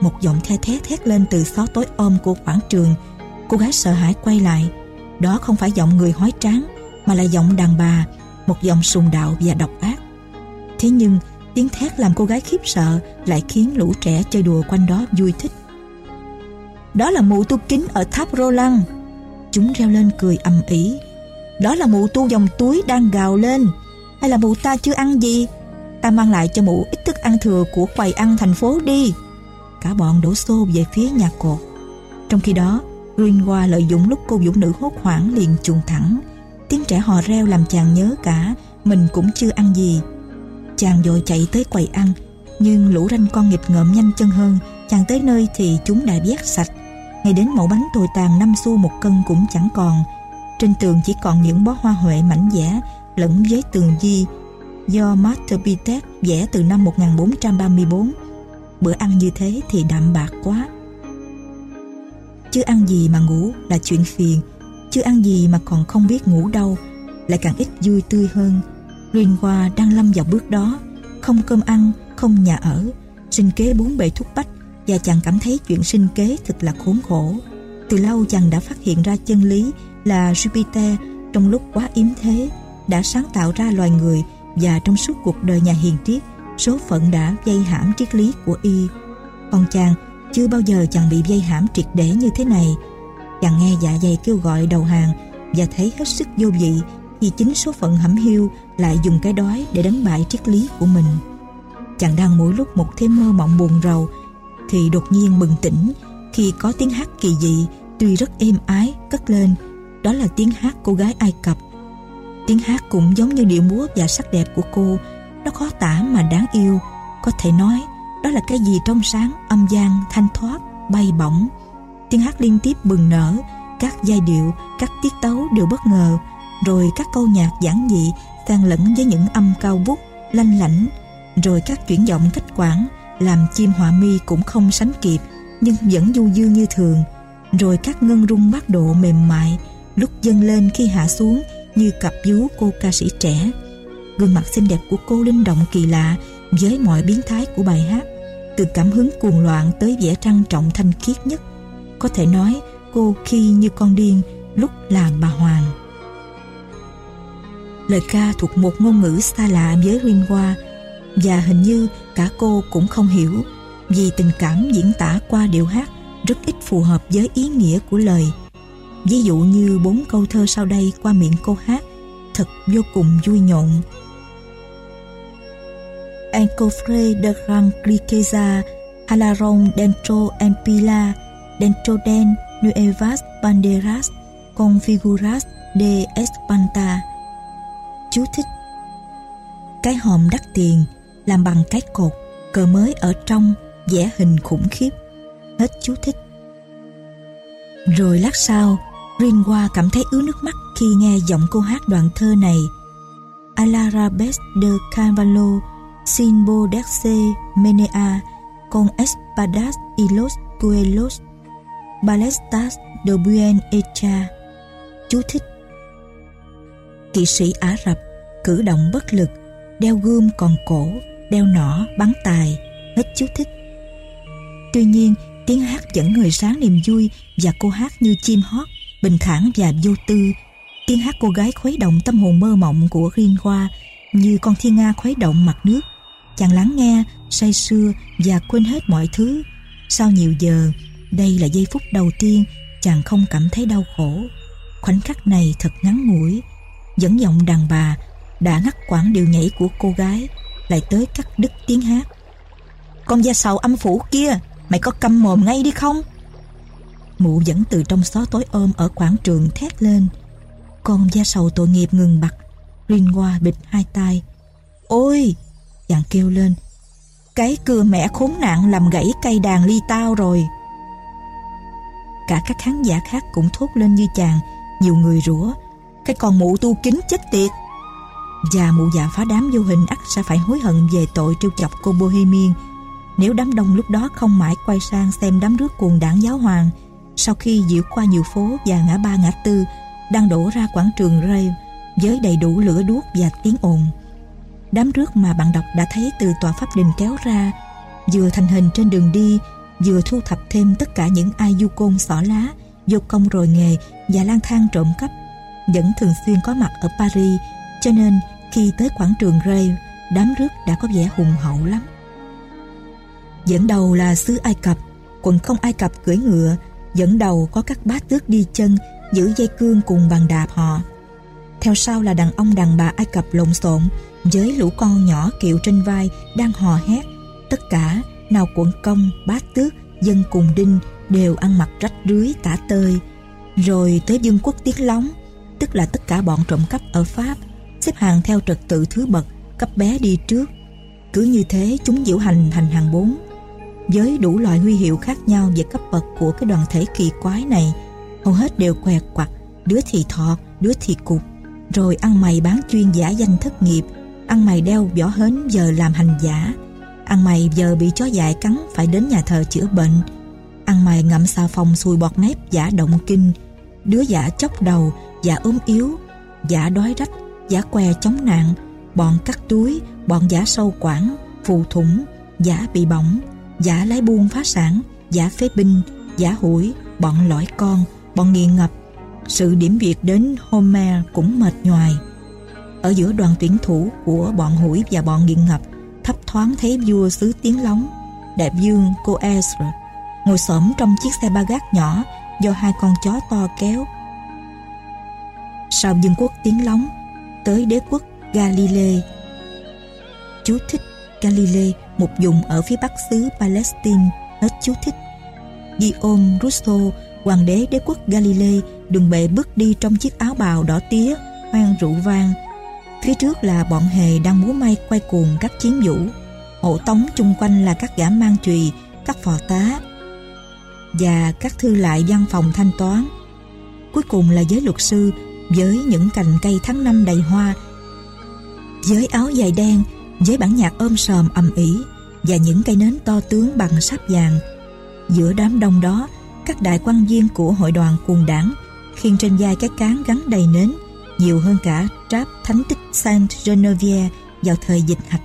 Một giọng the thét thét lên từ xó tối ôm của quảng trường. Cô gái sợ hãi quay lại. Đó không phải giọng người hói tráng, mà là giọng đàn bà, một giọng sùng đạo và độc ác. Thế nhưng, tiếng thét làm cô gái khiếp sợ lại khiến lũ trẻ chơi đùa quanh đó vui thích. Đó là mụ tu kính ở tháp Roland. Chúng reo lên cười ầm ĩ. Đó là mụ tu dòng túi đang gào lên. Hay là mụ ta chưa ăn gì? Ta mang lại cho mụ ít thức ăn thừa của quầy ăn thành phố đi. Cả bọn đổ xô về phía nhà cột. Trong khi đó, Greenwa lợi dụng lúc cô dũng nữ hốt hoảng liền chuồn thẳng. Tiếng trẻ hò reo làm chàng nhớ cả mình cũng chưa ăn gì. Chàng vội chạy tới quầy ăn, nhưng lũ ranh con nghịch ngợm nhanh chân hơn, chàng tới nơi thì chúng đã vét sạch. Ngay đến mẫu bánh tồi tàn năm xu một cân cũng chẳng còn. Trên tường chỉ còn những bó hoa huệ mảnh vẽ lẫn với tường di do Master Pitet vẽ từ năm 1434. Bữa ăn như thế thì đạm bạc quá. Chứ ăn gì mà ngủ là chuyện phiền, chứ ăn gì mà còn không biết ngủ đâu, lại càng ít vui tươi hơn. Liên Hoa đang lâm vào bước đó, không cơm ăn, không nhà ở, sinh kế bốn bề thúc bách và chàng cảm thấy chuyện sinh kế thật là khốn khổ. Từ lâu chàng đã phát hiện ra chân lý là Jupiter trong lúc quá yếm thế đã sáng tạo ra loài người và trong suốt cuộc đời nhà hiền triết, số phận đã dây hãm triết lý của y. Còn chàng, chưa bao giờ chàng bị dây hãm triệt để như thế này. Chàng nghe dạ dày kêu gọi đầu hàng và thấy hết sức vô vị vì chính số phận hẩm hiu lại dùng cái đói để đánh bại triết lý của mình. Chàng đang mỗi lúc một thêm mơ mộng buồn rầu thì đột nhiên bừng tỉnh. Khi có tiếng hát kỳ dị, tuy rất êm ái, cất lên. Đó là tiếng hát cô gái Ai Cập. Tiếng hát cũng giống như điệu múa và sắc đẹp của cô. Nó khó tả mà đáng yêu. Có thể nói, đó là cái gì trong sáng, âm gian, thanh thoát, bay bổng. Tiếng hát liên tiếp bừng nở. Các giai điệu, các tiết tấu đều bất ngờ. Rồi các câu nhạc giản dị, xen lẫn với những âm cao vút, lanh lảnh. Rồi các chuyển giọng cách quảng làm chim họa mi cũng không sánh kịp, nhưng vẫn du dương như thường. Rồi các ngân rung bát độ mềm mại, lúc dâng lên khi hạ xuống, như cặp vú cô ca sĩ trẻ. Gương mặt xinh đẹp của cô linh động kỳ lạ với mọi biến thái của bài hát. Từ cảm hứng cuồng loạn tới vẻ trang trọng thanh khiết nhất. Có thể nói, cô khi như con điên, lúc là bà hoàng. Lời ca thuộc một ngôn ngữ xa lạ với Huyên Hoa và hình như cả cô cũng không hiểu, vì tình cảm diễn tả qua điệu hát rất ít phù hợp với ý nghĩa của lời. Ví dụ như bốn câu thơ sau đây qua miệng cô hát, thật vô cùng vui nhộn. En cofre de gran riqueza à halaron dentro en pila, dentro den nuevas banderas con figuras de espanta. Chú thích, Cái hòm đắt tiền làm bằng cái cột, cờ mới ở trong, vẽ hình khủng khiếp. Hết chú thích. Rồi lát sau, Rinwa cảm thấy ứa nước mắt khi nghe giọng cô hát đoạn thơ này. Alarabes de Cavallo, Sinbo Dexe Menea, con espadas y los cuelos, balestas de buen echa. Chú thích Kỵ sĩ Ả Rập cử động bất lực, đeo gươm còn cổ, đeo nỏ, bắn tài, hết chú thích. Tuy nhiên, tiếng hát dẫn người sáng niềm vui và cô hát như chim hót, bình thản và vô tư. Tiếng hát cô gái khuấy động tâm hồn mơ mộng của Riêng Hoa như con thiên nga khuấy động mặt nước. Chàng lắng nghe, say sưa và quên hết mọi thứ. Sau nhiều giờ, đây là giây phút đầu tiên chàng không cảm thấy đau khổ. Khoảnh khắc này thật ngắn ngủi, dẫn giọng đàn bà đã ngắt quãng điều nhảy của cô gái lại tới cắt đứt tiếng hát. Con da sầu âm phủ kia, mày có câm mồm ngay đi không? Mụ vẫn từ trong xó tối ôm ở quảng trường thét lên. Con da sầu tội nghiệp ngừng bặt, rin qua bịt hai tay. Ôi! Chàng kêu lên. Cái cưa mẹ khốn nạn làm gãy cây đàn ly tao rồi. Cả các khán giả khác cũng thốt lên như chàng, nhiều người rủa. Cái con mụ tu kính chết tiệt và mụ già phá đám vô hình ắt sẽ phải hối hận về tội trêu chọc cô Bohemian nếu đám đông lúc đó không mãi quay sang xem đám rước cuồng đảng giáo hoàng, sau khi diễu qua nhiều phố và ngã ba ngã tư, đang đổ ra quảng trường Rave với đầy đủ lửa đuốc và tiếng ồn. Đám rước mà bạn đọc đã thấy từ tòa pháp đình kéo ra vừa thành hình trên đường đi, vừa thu thập thêm tất cả những ai du côn xỏ lá, vô công rồi nghề và lang thang trộm cắp, vẫn thường xuyên có mặt ở Paris cho nên khi tới quảng trường Ray, đám rước đã có vẻ hùng hậu lắm. Dẫn đầu là xứ Ai Cập, quần không Ai Cập cưỡi ngựa, dẫn đầu có các bá tước đi chân, giữ dây cương cùng bằng đạp họ. Theo sau là đàn ông đàn bà Ai Cập lộn xộn, với lũ con nhỏ kiệu trên vai đang hò hét. Tất cả, nào quận công, bá tước, dân cùng đinh đều ăn mặc rách rưới tả tơi. Rồi tới dân quốc tiếng lóng, tức là tất cả bọn trộm cắp ở Pháp, xếp hàng theo trật tự thứ bậc, cấp bé đi trước. Cứ như thế chúng diễu hành thành hàng bốn. Với đủ loại huy hiệu khác nhau về cấp bậc của cái đoàn thể kỳ quái này hầu hết đều què quặt đứa thì thọ đứa thì cục. Rồi ăn mày bán chuyên giả danh thất nghiệp ăn mày đeo vỏ hến giờ làm hành giả. Ăn mày giờ bị chó dại cắn phải đến nhà thờ chữa bệnh. Ăn mày ngậm xà phòng xùi bọt mép giả động kinh. Đứa giả chóc đầu giả ốm yếu giả đói rách giả què chống nạn bọn cắt túi bọn giả sâu quảng phù thủng giả bị bỏng giả lái buôn phá sản, giả phế binh, giả hủi, bọn lõi con, bọn nghiện ngập. Sự điểm việc đến Homer cũng mệt nhoài. Ở giữa đoàn tuyển thủ của bọn hủi và bọn nghiện ngập, thấp thoáng thấy vua xứ tiếng lóng, đại vương cô Ezra, ngồi xổm trong chiếc xe ba gác nhỏ do hai con chó to kéo. Sau dân quốc tiếng lóng, tới đế quốc Galilee. Chú thích Galilee một vùng ở phía bắc xứ Palestine, hết chú thích. Guillaume Rousseau, hoàng đế đế quốc Galilee, đường bệ bước đi trong chiếc áo bào đỏ tía, hoang rượu vang. Phía trước là bọn hề đang múa may quay cuồng các chiến vũ. Hộ tống chung quanh là các gã mang chùy, các phò tá và các thư lại văn phòng thanh toán. Cuối cùng là giới luật sư với những cành cây tháng năm đầy hoa với áo dài đen với bản nhạc ôm sòm ầm ĩ và những cây nến to tướng bằng sáp vàng. Giữa đám đông đó, các đại quan viên của hội đoàn cuồng đảng khiêng trên vai cái cán gắn đầy nến nhiều hơn cả tráp thánh tích Saint Genevieve vào thời dịch hạch.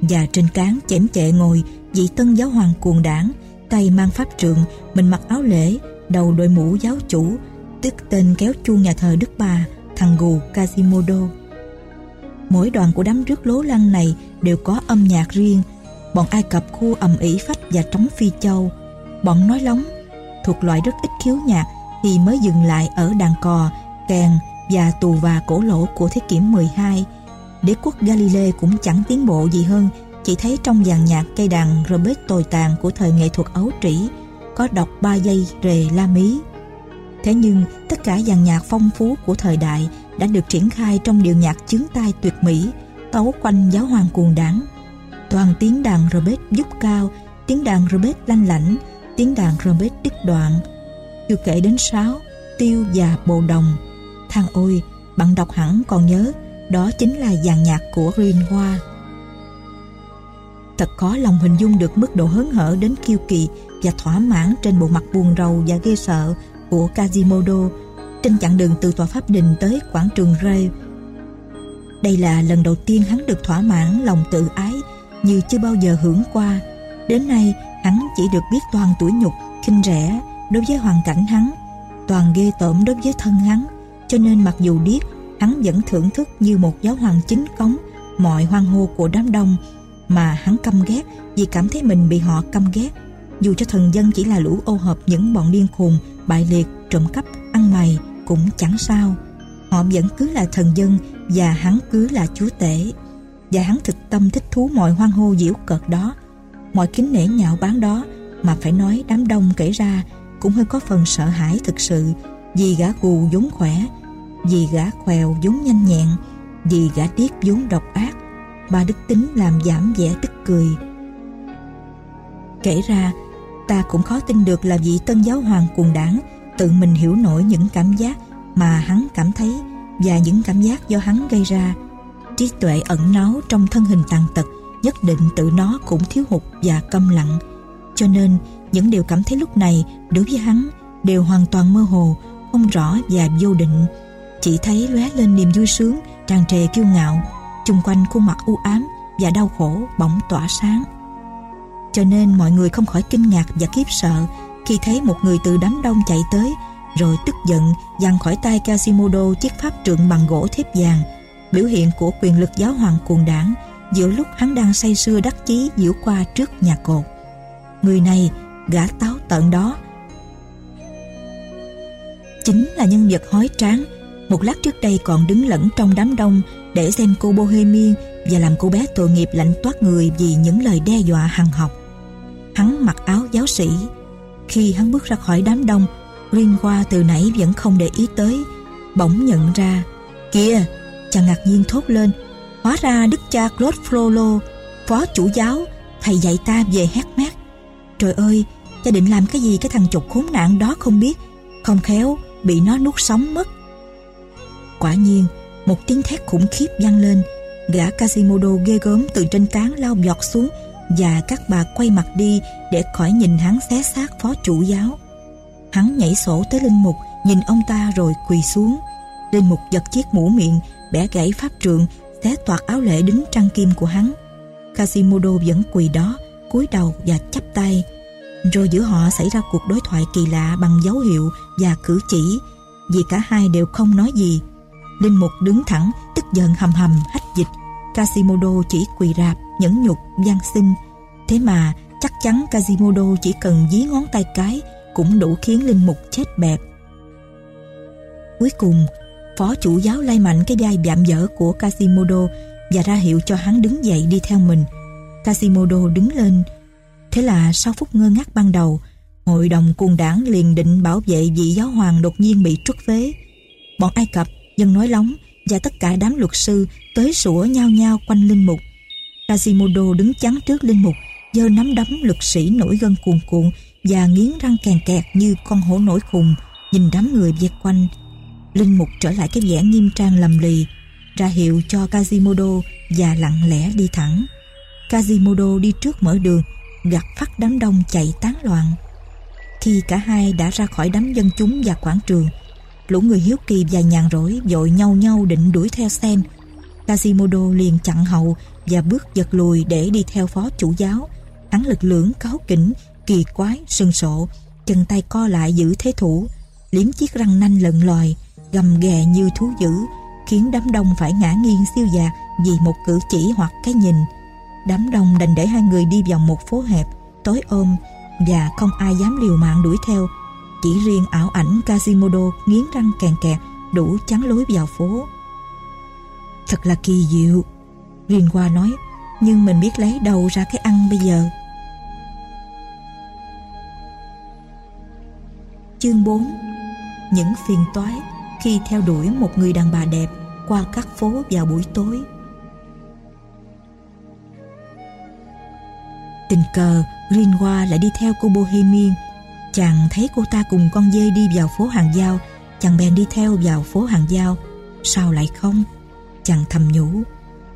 Và trên cán chém chệ ngồi vị tân giáo hoàng cuồng đảng tay mang pháp trượng, mình mặc áo lễ, đầu đội mũ giáo chủ, tức tên kéo chuông nhà thờ Đức Bà, thằng gù casimodo Mỗi đoàn của đám rước lố lăng này đều có âm nhạc riêng. Bọn Ai Cập khu ầm ĩ phách và trống phi châu. Bọn nói lóng, thuộc loại rất ít khiếu nhạc thì mới dừng lại ở đàn cò, kèn và tù và cổ lỗ của thế kỷ 12. Đế quốc Galilee cũng chẳng tiến bộ gì hơn, chỉ thấy trong dàn nhạc cây đàn Robert tồi tàn của thời nghệ thuật ấu trĩ, có đọc ba giây rề la mí. Thế nhưng, tất cả dàn nhạc phong phú của thời đại đã được triển khai trong điệu nhạc chướng tai tuyệt mỹ, tấu quanh giáo hoàng cuồng đảng toàn tiếng đàn Robert giúp cao, tiếng đàn Robert lanh lảnh, tiếng đàn Robert đứt đoạn. Chưa kể đến sáo, tiêu và bồ đồng. Thằng ôi, bạn đọc hẳn còn nhớ, đó chính là dàn nhạc của Green Hoa. Thật khó lòng hình dung được mức độ hớn hở đến kiêu kỳ và thỏa mãn trên bộ mặt buồn rầu và ghê sợ của Kazimodo trên chặng đường từ tòa pháp đình tới quảng trường Ray. Đây là lần đầu tiên hắn được thỏa mãn lòng tự ái như chưa bao giờ hưởng qua. Đến nay, hắn chỉ được biết toàn tuổi nhục, khinh rẻ đối với hoàn cảnh hắn, toàn ghê tởm đối với thân hắn. Cho nên mặc dù điếc, hắn vẫn thưởng thức như một giáo hoàng chính cống mọi hoang hô của đám đông mà hắn căm ghét vì cảm thấy mình bị họ căm ghét. Dù cho thần dân chỉ là lũ ô hợp những bọn điên khùng, bại liệt, trộm cắp, ăn mày, cũng chẳng sao. Họ vẫn cứ là thần dân và hắn cứ là chúa tể. Và hắn thực tâm thích thú mọi hoang hô diễu cợt đó mọi kính nể nhạo báng đó mà phải nói đám đông kể ra cũng hơi có phần sợ hãi thực sự. Vì gã gù vốn khỏe vì gã khèo vốn nhanh nhẹn vì gã điếc vốn độc ác ba đức tính làm giảm vẻ tức cười. Kể ra ta cũng khó tin được là vị tân giáo hoàng cuồng đảng, tự mình hiểu nổi những cảm giác mà hắn cảm thấy và những cảm giác do hắn gây ra. trí tuệ ẩn náu trong thân hình tàn tật, nhất định tự nó cũng thiếu hụt và câm lặng. Cho nên, những điều cảm thấy lúc này đối với hắn đều hoàn toàn mơ hồ, không rõ và vô định. Chỉ thấy lóe lên niềm vui sướng, tràn trề kiêu ngạo, chung quanh khuôn mặt u ám và đau khổ bỗng tỏa sáng cho nên mọi người không khỏi kinh ngạc và khiếp sợ khi thấy một người từ đám đông chạy tới, rồi tức giận, giằng khỏi tay Quasimodo chiếc pháp trượng bằng gỗ thép vàng. Biểu hiện của quyền lực giáo hoàng cuồng đảng giữa lúc hắn đang say sưa đắc chí diễu qua trước nhà cột. Người này, gã táo tận đó. Chính là nhân vật hói tráng. Một lát trước đây còn đứng lẫn trong đám đông để xem cô Bohemian và làm cô bé tội nghiệp lạnh toát người vì những lời đe dọa hằng học. Hắn mặc áo giáo sĩ. Khi hắn bước ra khỏi đám đông, Rinqua từ nãy vẫn không để ý tới. Bỗng nhận ra, kìa, chàng ngạc nhiên thốt lên. Hóa ra đức cha Claude Frollo, phó chủ giáo, thầy dạy ta về hát mát. Trời ơi, cha định làm cái gì cái thằng chục khốn nạn đó không biết. Không khéo, bị nó nuốt sống mất. Quả nhiên, một tiếng thét khủng khiếp vang lên gã Quasimodo ghê gớm từ trên cán lao giọt xuống và các bà quay mặt đi để khỏi nhìn hắn xé xác phó chủ giáo. Hắn nhảy sổ tới linh mục, nhìn ông ta rồi quỳ xuống. Linh mục giật chiếc mũ miệng, bẻ gãy pháp trượng xé toạc áo lễ đính trăng kim của hắn. Casimodo vẫn quỳ đó, cúi đầu và chắp tay. Rồi giữa họ xảy ra cuộc đối thoại kỳ lạ bằng dấu hiệu và cử chỉ, vì cả hai đều không nói gì. Linh Mục đứng thẳng, Tức giận hầm hầm, hách dịch. Casimodo chỉ quỳ rạp. Nhẫn nhục, gian xin. Thế mà chắc chắn Kazimodo chỉ cần dí ngón tay cái Cũng đủ khiến Linh Mục chết bẹp. Cuối cùng, Phó chủ giáo lay mạnh cái vai vạm vỡ của Casimodo Và ra hiệu cho hắn đứng dậy đi theo mình. Casimodo đứng lên. Thế là sau phút ngơ ngác ban đầu, Hội đồng cuồng đảng liền định bảo vệ vị giáo hoàng đột nhiên bị truất phế. Bọn Ai Cập dân nói lóng và tất cả đám luật sư tới sủa nhau nhau quanh linh mục. Quasimodo đứng chắn trước linh mục, giơ nắm đấm lực sĩ nổi gân cuồn cuộn và nghiến răng kèn kẹt như con hổ nổi khùng, nhìn đám người vây quanh. Linh mục trở lại cái vẻ nghiêm trang lầm lì, ra hiệu cho Quasimodo và lặng lẽ đi thẳng. Quasimodo đi trước mở đường, gặt phát đám đông chạy tán loạn. Khi cả hai đã ra khỏi đám dân chúng và quảng trường, lũ người hiếu kỳ và nhàn rỗi dội nhau nhau định đuổi theo xem Quasimodo liền chặn hậu và bước giật lùi để đi theo phó chủ giáo. Hắn lực lưỡng cáo kỉnh kỳ quái sừng sộ chân tay co lại giữ thế thủ liếm chiếc răng nanh lận lòi gầm ghè như thú dữ khiến đám đông phải ngã nghiêng siêu dạt vì một cử chỉ hoặc cái nhìn. Đám đông đành để hai người đi vòng một phố hẹp tối ôm và không ai dám liều mạng đuổi theo. Chỉ riêng ảo ảnh Casimodo nghiến răng kèn kẹt đủ chắn lối vào phố. Thật là kỳ diệu, Rinqua nói, nhưng mình biết lấy đầu ra cái ăn bây giờ. Chương 4 Những phiền toái khi theo đuổi một người đàn bà đẹp qua các phố vào buổi tối. Tình cờ, Rinqua lại đi theo cô Bohemian Chàng thấy cô ta cùng con dê đi vào phố hàng giao. Chàng bèn đi theo vào phố hàng giao. Sao lại không? Chàng thầm nhủ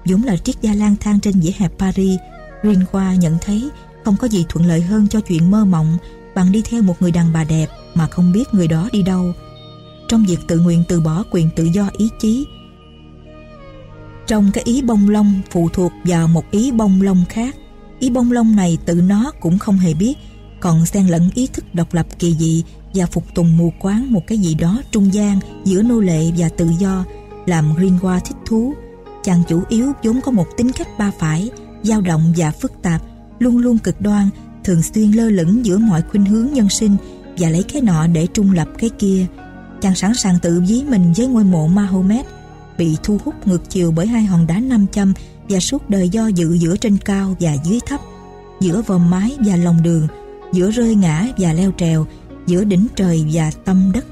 vốn là triết gia lang thang trên dĩa hẹp Paris Rin Khoa nhận thấy Không có gì thuận lợi hơn cho chuyện mơ mộng Bằng đi theo một người đàn bà đẹp Mà không biết người đó đi đâu Trong việc tự nguyện từ bỏ quyền tự do ý chí, Trong cái ý bông lông phụ thuộc vào một ý bông lông khác, Ý bông lông này tự nó cũng không hề biết, còn xen lẫn ý thức độc lập kỳ dị và phục tùng mù quáng một cái gì đó trung gian giữa nô lệ và tự do, làm Greenwa thích thú. Chàng chủ yếu vốn có một tính cách ba phải, dao động và phức tạp, luôn luôn cực đoan, thường xuyên lơ lửng giữa mọi khuynh hướng nhân sinh và lấy cái nọ để trung lập cái kia. Chàng sẵn sàng tự dí mình với ngôi mộ Mahomet, bị thu hút ngược chiều bởi hai hòn đá nam châm và suốt đời do dự giữa trên cao và dưới thấp, giữa vòm mái và lòng đường, giữa rơi ngã và leo trèo, giữa đỉnh trời và tâm đất.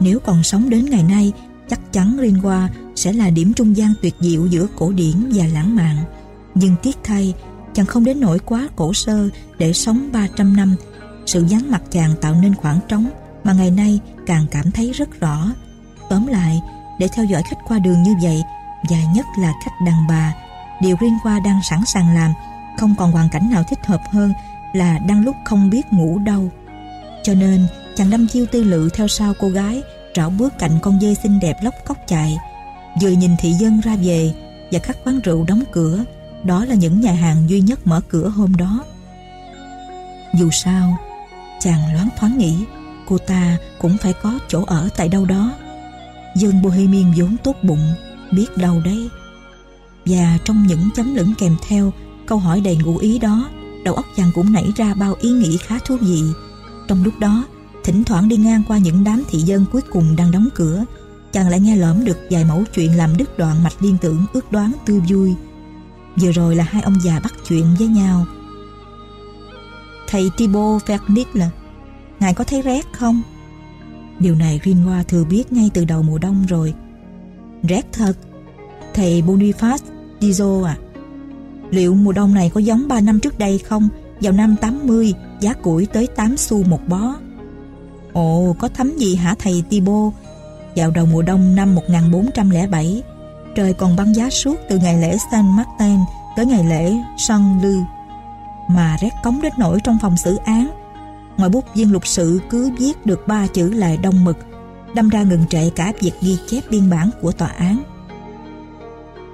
Nếu còn sống đến ngày nay, chắc chắn Rinqua sẽ là điểm trung gian tuyệt diệu giữa cổ điển và lãng mạn. Nhưng tiếc thay, chàng không đến nỗi quá cổ sơ để sống 300 năm. Sự vắng mặt chàng tạo nên khoảng trống mà ngày nay càng cảm thấy rất rõ. Tóm lại, để theo dõi khách qua đường như vậy, và nhất là khách đàn bà. Điều riêng qua đang sẵn sàng làm không còn hoàn cảnh nào thích hợp hơn là đang lúc không biết ngủ đâu. Cho nên chàng đâm chiêu tư lự theo sau cô gái rảo bước cạnh con dê xinh đẹp lóc cóc chạy vừa nhìn thị dân ra về và các quán rượu đóng cửa, đó là những nhà hàng duy nhất mở cửa hôm đó. Dù sao, chàng loáng thoáng nghĩ cô ta cũng phải có chỗ ở tại đâu đó. Dân bohemian vốn tốt bụng, biết đâu đấy. Và trong những chấm lửng kèm theo câu hỏi đầy ngụ ý đó, đầu óc chàng cũng nảy ra bao ý nghĩ khá thú vị. Trong lúc đó, thỉnh thoảng đi ngang qua những đám thị dân cuối cùng đang đóng cửa chàng lại nghe lỏm được vài mẫu chuyện làm đứt đoạn mạch liên tưởng ước đoán tươi vui. Vừa rồi là hai ông già bắt chuyện với nhau. Thầy Tibo Vernick là ngài có thấy rét không? Điều này Greenwa thừa biết ngay từ đầu mùa đông rồi. Rét thật thầy Boniface Dizo à. Liệu mùa đông này có giống 3 năm trước đây không? Vào năm 80 giá củi tới 8 xu một bó. Ồ, có thấm gì hả thầy Tibo? Vào đầu mùa đông năm 1407, trời còn băng giá suốt từ ngày lễ Saint Martin tới ngày lễ Saint Lư. Mà rét cống đến nỗi trong phòng xử án, ngoài bút viên lục sự cứ viết được ba chữ là đông mực, đâm ra ngừng trệ cả việc ghi chép biên bản của tòa án.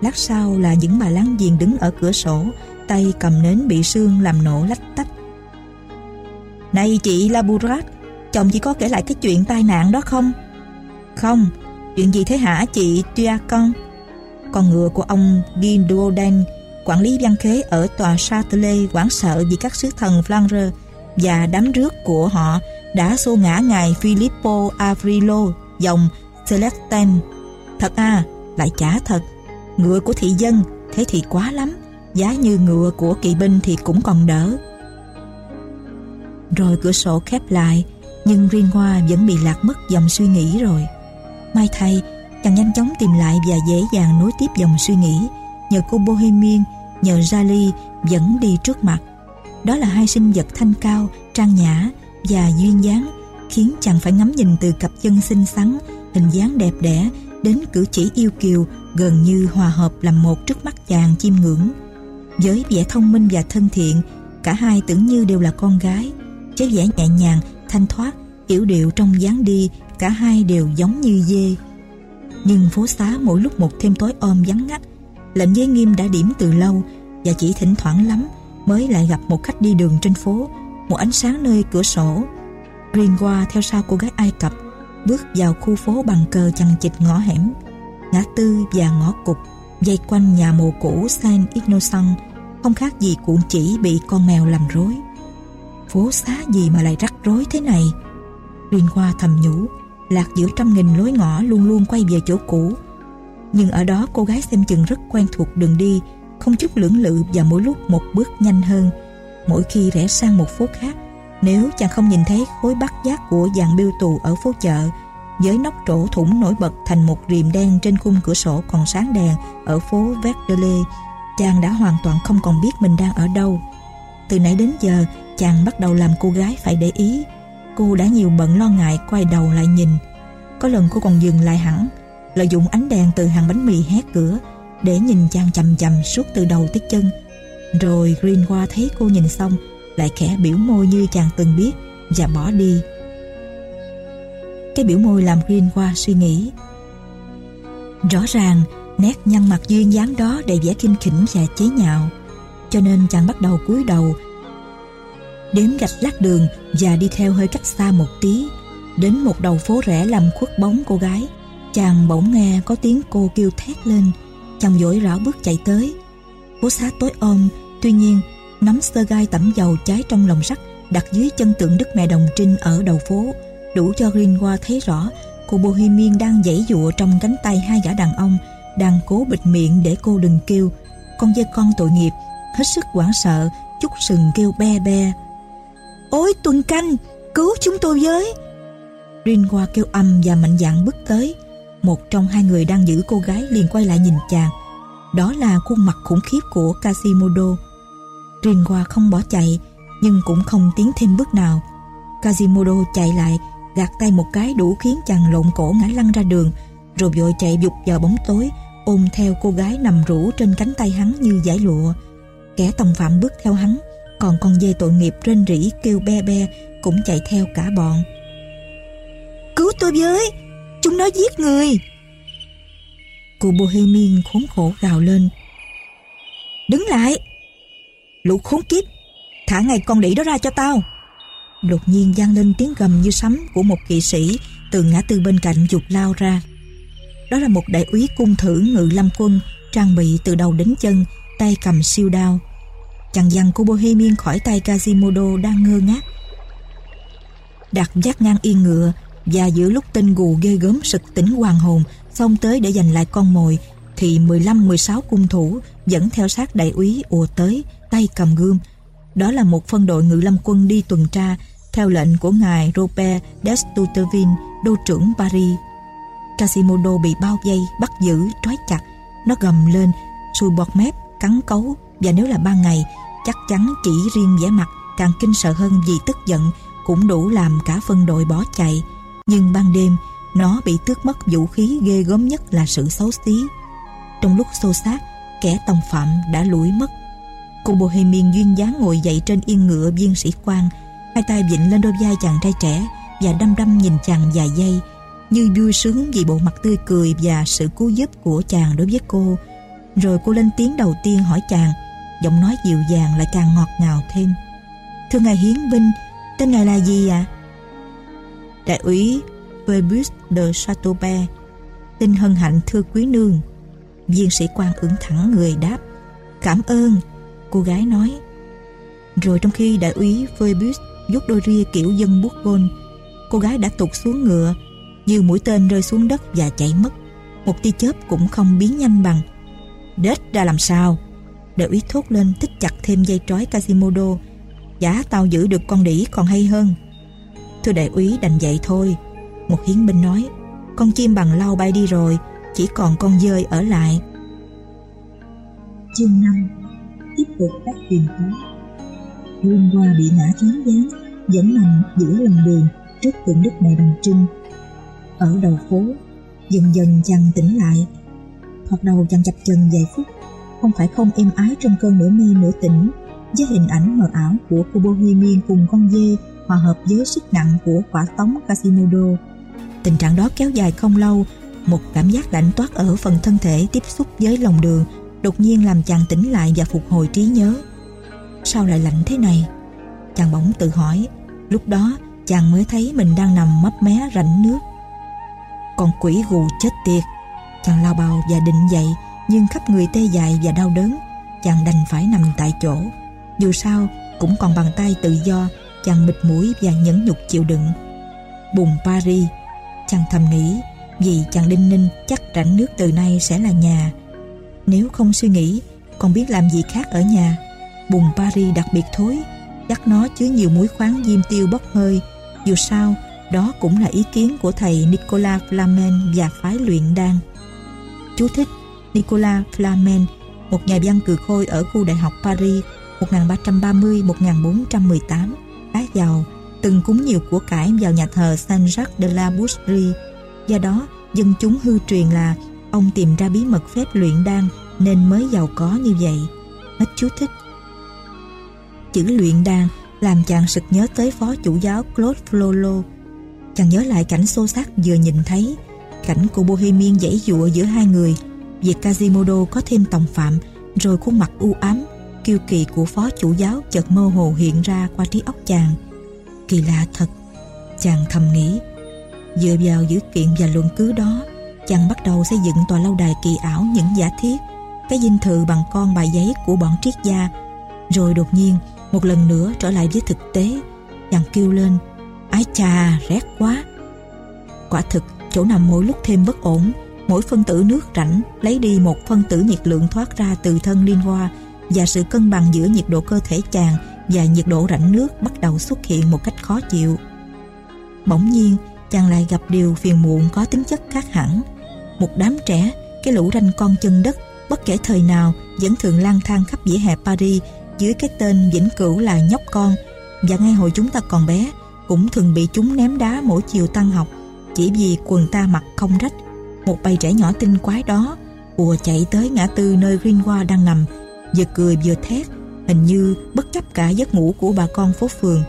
Lát sau là những bà láng giềng đứng ở cửa sổ, tay cầm nến bị sương làm nổ lách tách. Này chị Laburat, Chồng chỉ có kể lại cái chuyện tai nạn đó không không Chuyện gì thế hả chị Tia con Con ngựa của ông Guindoden Quản lý văn khế ở tòa Châtelet hoảng sợ vì các sứ thần Flandre và đám rước của họ đã xô ngã ngài Filippo Avrilo dòng Celestin. Thật à, lại chả thật. Ngựa của thị dân, thế thì quá lắm. Giá như ngựa của kỵ binh thì cũng còn đỡ. Rồi cửa sổ khép lại, nhưng Riêng Hoa vẫn bị lạc mất dòng suy nghĩ rồi May thay Chàng nhanh chóng tìm lại và dễ dàng nối tiếp dòng suy nghĩ. Nhờ cô Bohemian Nhờ Jali dẫn đi trước mặt. Đó là hai sinh vật thanh cao Trang nhã và duyên dáng Khiến chàng phải ngắm nhìn từ cặp chân xinh xắn Hình dáng đẹp đẽ Đến cử chỉ yêu kiều Gần như hòa hợp làm một trước mắt chàng chiêm ngưỡng. Với vẻ thông minh và thân thiện Cả hai tưởng như đều là con gái Với vẻ nhẹ nhàng thanh thoát, yểu điệu trong dáng đi, cả hai đều giống như dê. Nhưng phố xá mỗi lúc một thêm tối om vắng ngắt, lệnh giới nghiêm đã điểm từ lâu và chỉ thỉnh thoảng lắm mới lại gặp một khách đi đường trên phố, một ánh sáng nơi cửa sổ. Riêng qua theo sau cô gái Ai Cập, bước vào khu phố bằng cờ chằng chịt ngõ hẻm, ngã tư và ngõ cục, dây quanh nhà mồ cũ Saint Innocent, không khác gì cuộn chỉ bị con mèo làm rối phố xá gì mà lại rắc rối thế này Riêng Hoa thầm nhủ Lạc giữa trăm nghìn lối ngõ luôn luôn quay về chỗ cũ. Nhưng ở đó cô gái xem chừng rất quen thuộc đường đi, Không chút lưỡng lự và mỗi lúc một bước nhanh hơn. Mỗi khi rẽ sang một phố khác, Nếu chàng không nhìn thấy khối bắt giác của dàn biêu tù ở phố chợ Với nóc trổ thủng nổi bật thành một rìm đen trên khung cửa sổ còn sáng đèn Ở phố Verdele Chàng đã hoàn toàn không còn biết mình đang ở đâu. Từ nãy đến giờ, chàng bắt đầu làm cô gái phải để ý cô đã nhiều bận lo ngại quay đầu lại nhìn. Có lần cô còn dừng lại hẳn, lợi dụng ánh đèn từ hàng bánh mì hé cửa để nhìn chàng chầm chầm suốt từ đầu tới chân. Rồi Green qua thấy cô nhìn xong, lại khẽ biểu môi như chàng từng biết và bỏ đi. Cái biểu môi làm Green qua suy nghĩ. Rõ ràng, nét nhăn mặt duyên dáng đó đầy vẻ kinh khỉnh và chế nhạo, cho nên chàng bắt đầu cúi đầu đếm gạch lát đường và đi theo hơi cách xa một tí. Đến một đầu phố rẽ làm khuất bóng cô gái, chàng bỗng nghe có tiếng cô kêu thét lên. Chàng vội rảo bước chạy tới. Phố xá tối om tuy nhiên nắm sơ gai tẩm dầu cháy trong lòng sắt đặt dưới chân tượng Đức Mẹ Đồng Trinh ở đầu phố, đủ cho Greenwa thấy rõ cô Bohemian đang giãy dụa trong cánh tay hai gã đàn ông đang cố bịt miệng để cô đừng kêu. Con dê con tội nghiệp, hết sức hoảng sợ, chút sừng kêu be be. Ôi tuần canh Cứu chúng tôi với. Rinwa kêu âm và mạnh dạn bước tới. Một trong hai người đang giữ cô gái liền quay lại nhìn chàng. Đó là khuôn mặt khủng khiếp của Kazimodo Rinwa không bỏ chạy Nhưng cũng không tiến thêm bước nào. Kazimodo chạy lại Gạt tay một cái đủ khiến chàng lộn cổ ngã lăn ra đường Rồi vội chạy dục vào bóng tối ôm theo cô gái nằm rũ trên cánh tay hắn như giải lụa. Kẻ tòng phạm bước theo hắn, còn con dê tội nghiệp rên rỉ kêu be be cũng chạy theo cả bọn. Cứu tôi với, chúng nó giết người. Cô Bohemian khốn khổ gào lên. Đứng lại! Lũ khốn kiếp, thả ngay con đĩ đó ra cho tao. Đột nhiên vang lên tiếng gầm như sấm của một kỵ sĩ từ ngã tư bên cạnh dục lao ra. Đó là một đại úy cung thử ngự lâm quân trang bị từ đầu đến chân, tay cầm siêu đao. Chàng dằn của Bohemian khỏi tay Quasimodo đang ngơ ngác. Đặt giác ngang yên ngựa và giữa lúc tên gù ghê gớm sực tỉnh hoàng hồn xông tới để giành lại con mồi thì 15-16 cung thủ dẫn theo sát đại úy ùa tới tay cầm gươm. Đó là một phân đội ngự lâm quân đi tuần tra theo lệnh của ngài Robert Destouteville, đô trưởng Paris. Quasimodo bị bao vây, bắt giữ, trói chặt. Nó gầm lên, sùi bọt mép, cắn cấu và nếu là ban ngày, chắc chắn chỉ riêng vẻ mặt càng kinh sợ hơn vì tức giận cũng đủ làm cả phân đội bỏ chạy. Nhưng ban đêm, nó bị tước mất vũ khí ghê gớm nhất là sự xấu xí. Trong lúc xô xát, kẻ tòng phạm đã lủi mất. Cô Bohemian duyên dáng ngồi dậy trên yên ngựa viên sĩ quan, hai tay vịnh lên đôi vai chàng trai trẻ và đăm đăm nhìn chàng vài giây, như vui sướng vì bộ mặt tươi cười và sự cứu giúp của chàng đối với cô. Rồi cô lên tiếng đầu tiên hỏi chàng, giọng nói dịu dàng lại càng ngọt ngào thêm. Thưa ngài Hiến binh tên ngài là gì ạ? Đại úy Phoebus de Chateaubert Tin hân hạnh thưa quý nương. Viên sĩ quan ưỡn thẳng người đáp. Cảm ơn, Cô gái nói. Rồi trong khi đại úy Phoebus vuốt đôi ria kiểu dân bút gôn Cô gái đã tụt xuống ngựa, Như mũi tên rơi xuống đất và chạy mất. Một tia chớp cũng không biến nhanh bằng. Đết ra làm sao? Đại úy thốt lên thích chặt thêm dây trói Casimodo. Giả tao giữ được con đĩ còn hay hơn. Thưa đại úy đành vậy thôi. Một hiến binh nói, Con chim bằng lau bay đi rồi, Chỉ còn con dơi ở lại. Chương 5 Tiếp tục các tìm kiếm Hôm qua bị ngã choáng váng Vẫn nằm giữa lòng đường Trước tượng đức mẹ đồng trinh Ở đầu phố, Dần dần chàng tỉnh lại. Thoạt đầu chàng chập chừng vài phút không phải không êm ái trong cơn nửa mê nửa tỉnh Với hình ảnh mờ ảo của cô Bohemian cùng con dê hòa hợp với sức nặng của quả tống Quasimodo. Tình trạng đó kéo dài không lâu, một cảm giác lạnh toát ở phần thân thể tiếp xúc với lòng đường đột nhiên làm chàng tỉnh lại và phục hồi trí nhớ. Sao lại lạnh thế này? Chàng bỗng tự hỏi, lúc đó chàng mới thấy mình đang nằm mấp mé rảnh nước. Còn quỷ gù chết tiệt, chàng lao bào và định dậy nhưng khắp người tê dại và đau đớn, chàng đành phải nằm tại chỗ. Dù sao, cũng còn bàn tay tự do chàng bịt mũi và nhẫn nhục chịu đựng. Bùng Paris chàng thầm nghĩ vì chàng đinh ninh chắc rảnh nước từ nay sẽ là nhà. Nếu không suy nghĩ còn biết làm gì khác ở nhà. Bùng Paris đặc biệt thối chắc nó chứa nhiều muối khoáng diêm tiêu bốc hơi. Dù sao đó cũng là ý kiến của thầy Nicolas Flamen và phái luyện đan. Chú thích Nicolas Flamen một nhà văn cừ khôi ở khu đại học Paris 1330-1418 khá giàu, từng cúng nhiều của cải vào nhà thờ Saint-Jacques de la Boucherie. Do đó, dân chúng hư truyền là ông tìm ra bí mật phép luyện đan nên mới giàu có như vậy. Hết chú thích. Chữ luyện đan làm chàng sực nhớ tới phó chủ giáo Claude Flolo. Chàng nhớ lại cảnh xô xát vừa nhìn thấy, cảnh cô Bohemian dãy dụa giữa hai người, việc Kazimodo có thêm tòng phạm, rồi khuôn mặt u ám kiêu kỳ của phó chủ giáo chợt mơ hồ hiện ra qua trí óc chàng. Kỳ lạ thật, chàng thầm nghĩ. Dựa vào dữ kiện và luận cứ đó, chàng bắt đầu xây dựng tòa lâu đài kỳ ảo những giả thiết, cái dinh thự bằng con bài giấy của bọn triết gia. Rồi đột nhiên, một lần nữa trở lại với thực tế, chàng kêu lên, ái chà, rét quá. Quả thực, chỗ nằm mỗi lúc thêm bất ổn, mỗi phân tử nước rảnh lấy đi một phân tử nhiệt lượng thoát ra từ thân liên hoa và sự cân bằng giữa nhiệt độ cơ thể chàng và nhiệt độ rãnh nước bắt đầu xuất hiện một cách khó chịu. Bỗng nhiên, chàng lại gặp điều phiền muộn có tính chất khác hẳn. Một đám trẻ, cái lũ ranh con chân đất, bất kể thời nào vẫn thường lang thang khắp vỉa hè Paris dưới cái tên vĩnh cửu là nhóc con và ngay hồi chúng ta còn bé cũng thường bị chúng ném đá mỗi chiều tăng học chỉ vì quần ta mặc không rách. Một bầy trẻ nhỏ tinh quái đó ùa chạy tới ngã tư nơi Greenwa đang nằm, vừa cười vừa thét, hình như bất chấp cả giấc ngủ của bà con phố phường.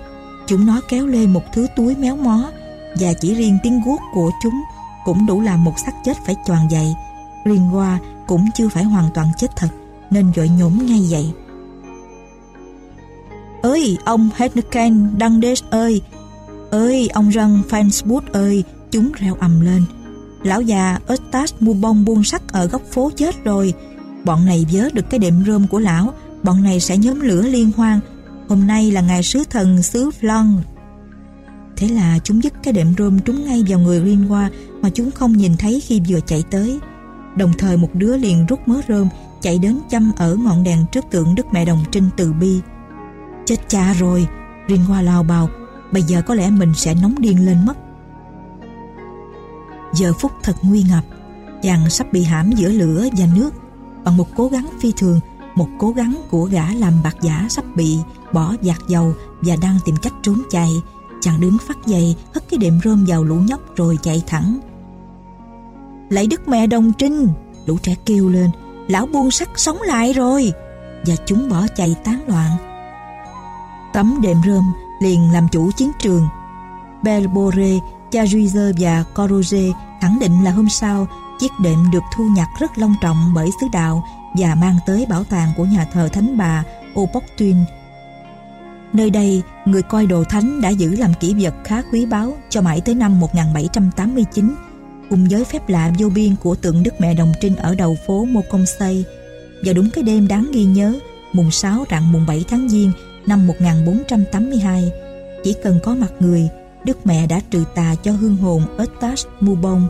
Chúng nó kéo lên một thứ túi méo mó và chỉ riêng tiếng guốc của chúng cũng đủ làm một xác chết phải choàng dậy. Greenwa cũng chưa phải hoàn toàn chết thật nên vội nhổm ngay dậy. Ơi, ông Henneken Dundes ơi! Ơi, ông răng Fanswood ơi! Chúng reo ầm lên. Lão già Eustace mua bông buôn sắt ở góc phố chết rồi. Bọn này vớ được cái đệm rơm của lão, bọn này sẽ nhóm lửa liên hoan. Hôm nay là ngày sứ thần xứ Flon. Thế là chúng dứt cái đệm rơm trúng ngay vào người Greenwa mà chúng không nhìn thấy khi vừa chạy tới. Đồng thời một đứa liền rút mớ rơm chạy đến chăm ở ngọn đèn trước tượng Đức Mẹ Đồng Trinh từ bi. Chết cha rồi, Greenwa lao bào, bây giờ có lẽ mình sẽ nóng điên lên mất. Giờ phút thật nguy ngập, chàng sắp bị hãm giữa lửa và nước bằng một cố gắng phi thường, một cố gắng của gã làm bạc giả sắp bị bỏ giạt dầu và đang tìm cách trốn chạy. Chàng đứng phát dậy, hất cái đệm rơm vào lũ nhóc rồi chạy thẳng. Lạy Đức Mẹ Đồng Trinh! Lũ trẻ kêu lên, lão buôn sắt sống lại rồi! Và chúng bỏ chạy tán loạn. Tấm đệm rơm liền làm chủ chiến trường. Belbore Cha Ruizer và Coroge khẳng định là hôm sau chiếc đệm được thu nhặt rất long trọng bởi sứ đạo và mang tới bảo tàng của nhà thờ thánh bà Opoktuin. Nơi đây, người coi đồ thánh đã giữ làm kỷ vật khá quý báu cho mãi tới năm 1789 cùng với phép lạ vô biên của tượng Đức Mẹ Đồng Trinh ở đầu phố Mô Và Vào đúng cái đêm đáng ghi nhớ, mùng 6 rạng mùng 7 tháng Giêng năm 1482, chỉ cần có mặt người, Đức Mẹ đã trừ tà cho hương hồn Eustace Mubon.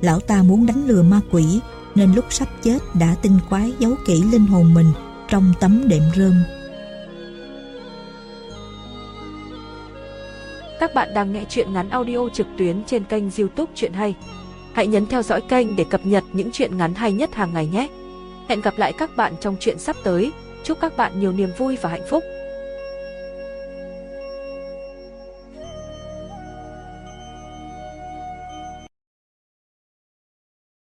Lão ta muốn đánh lừa ma quỷ, nên lúc sắp chết đã tinh quái giấu kỹ linh hồn mình trong tấm đệm rơm. Các bạn đang nghe chuyện ngắn audio trực tuyến trên kênh youtube Chuyện Hay. Hãy nhấn theo dõi kênh để cập nhật những chuyện ngắn hay nhất hàng ngày nhé. Hẹn gặp lại các bạn trong chuyện sắp tới. Chúc các bạn nhiều niềm vui và hạnh phúc.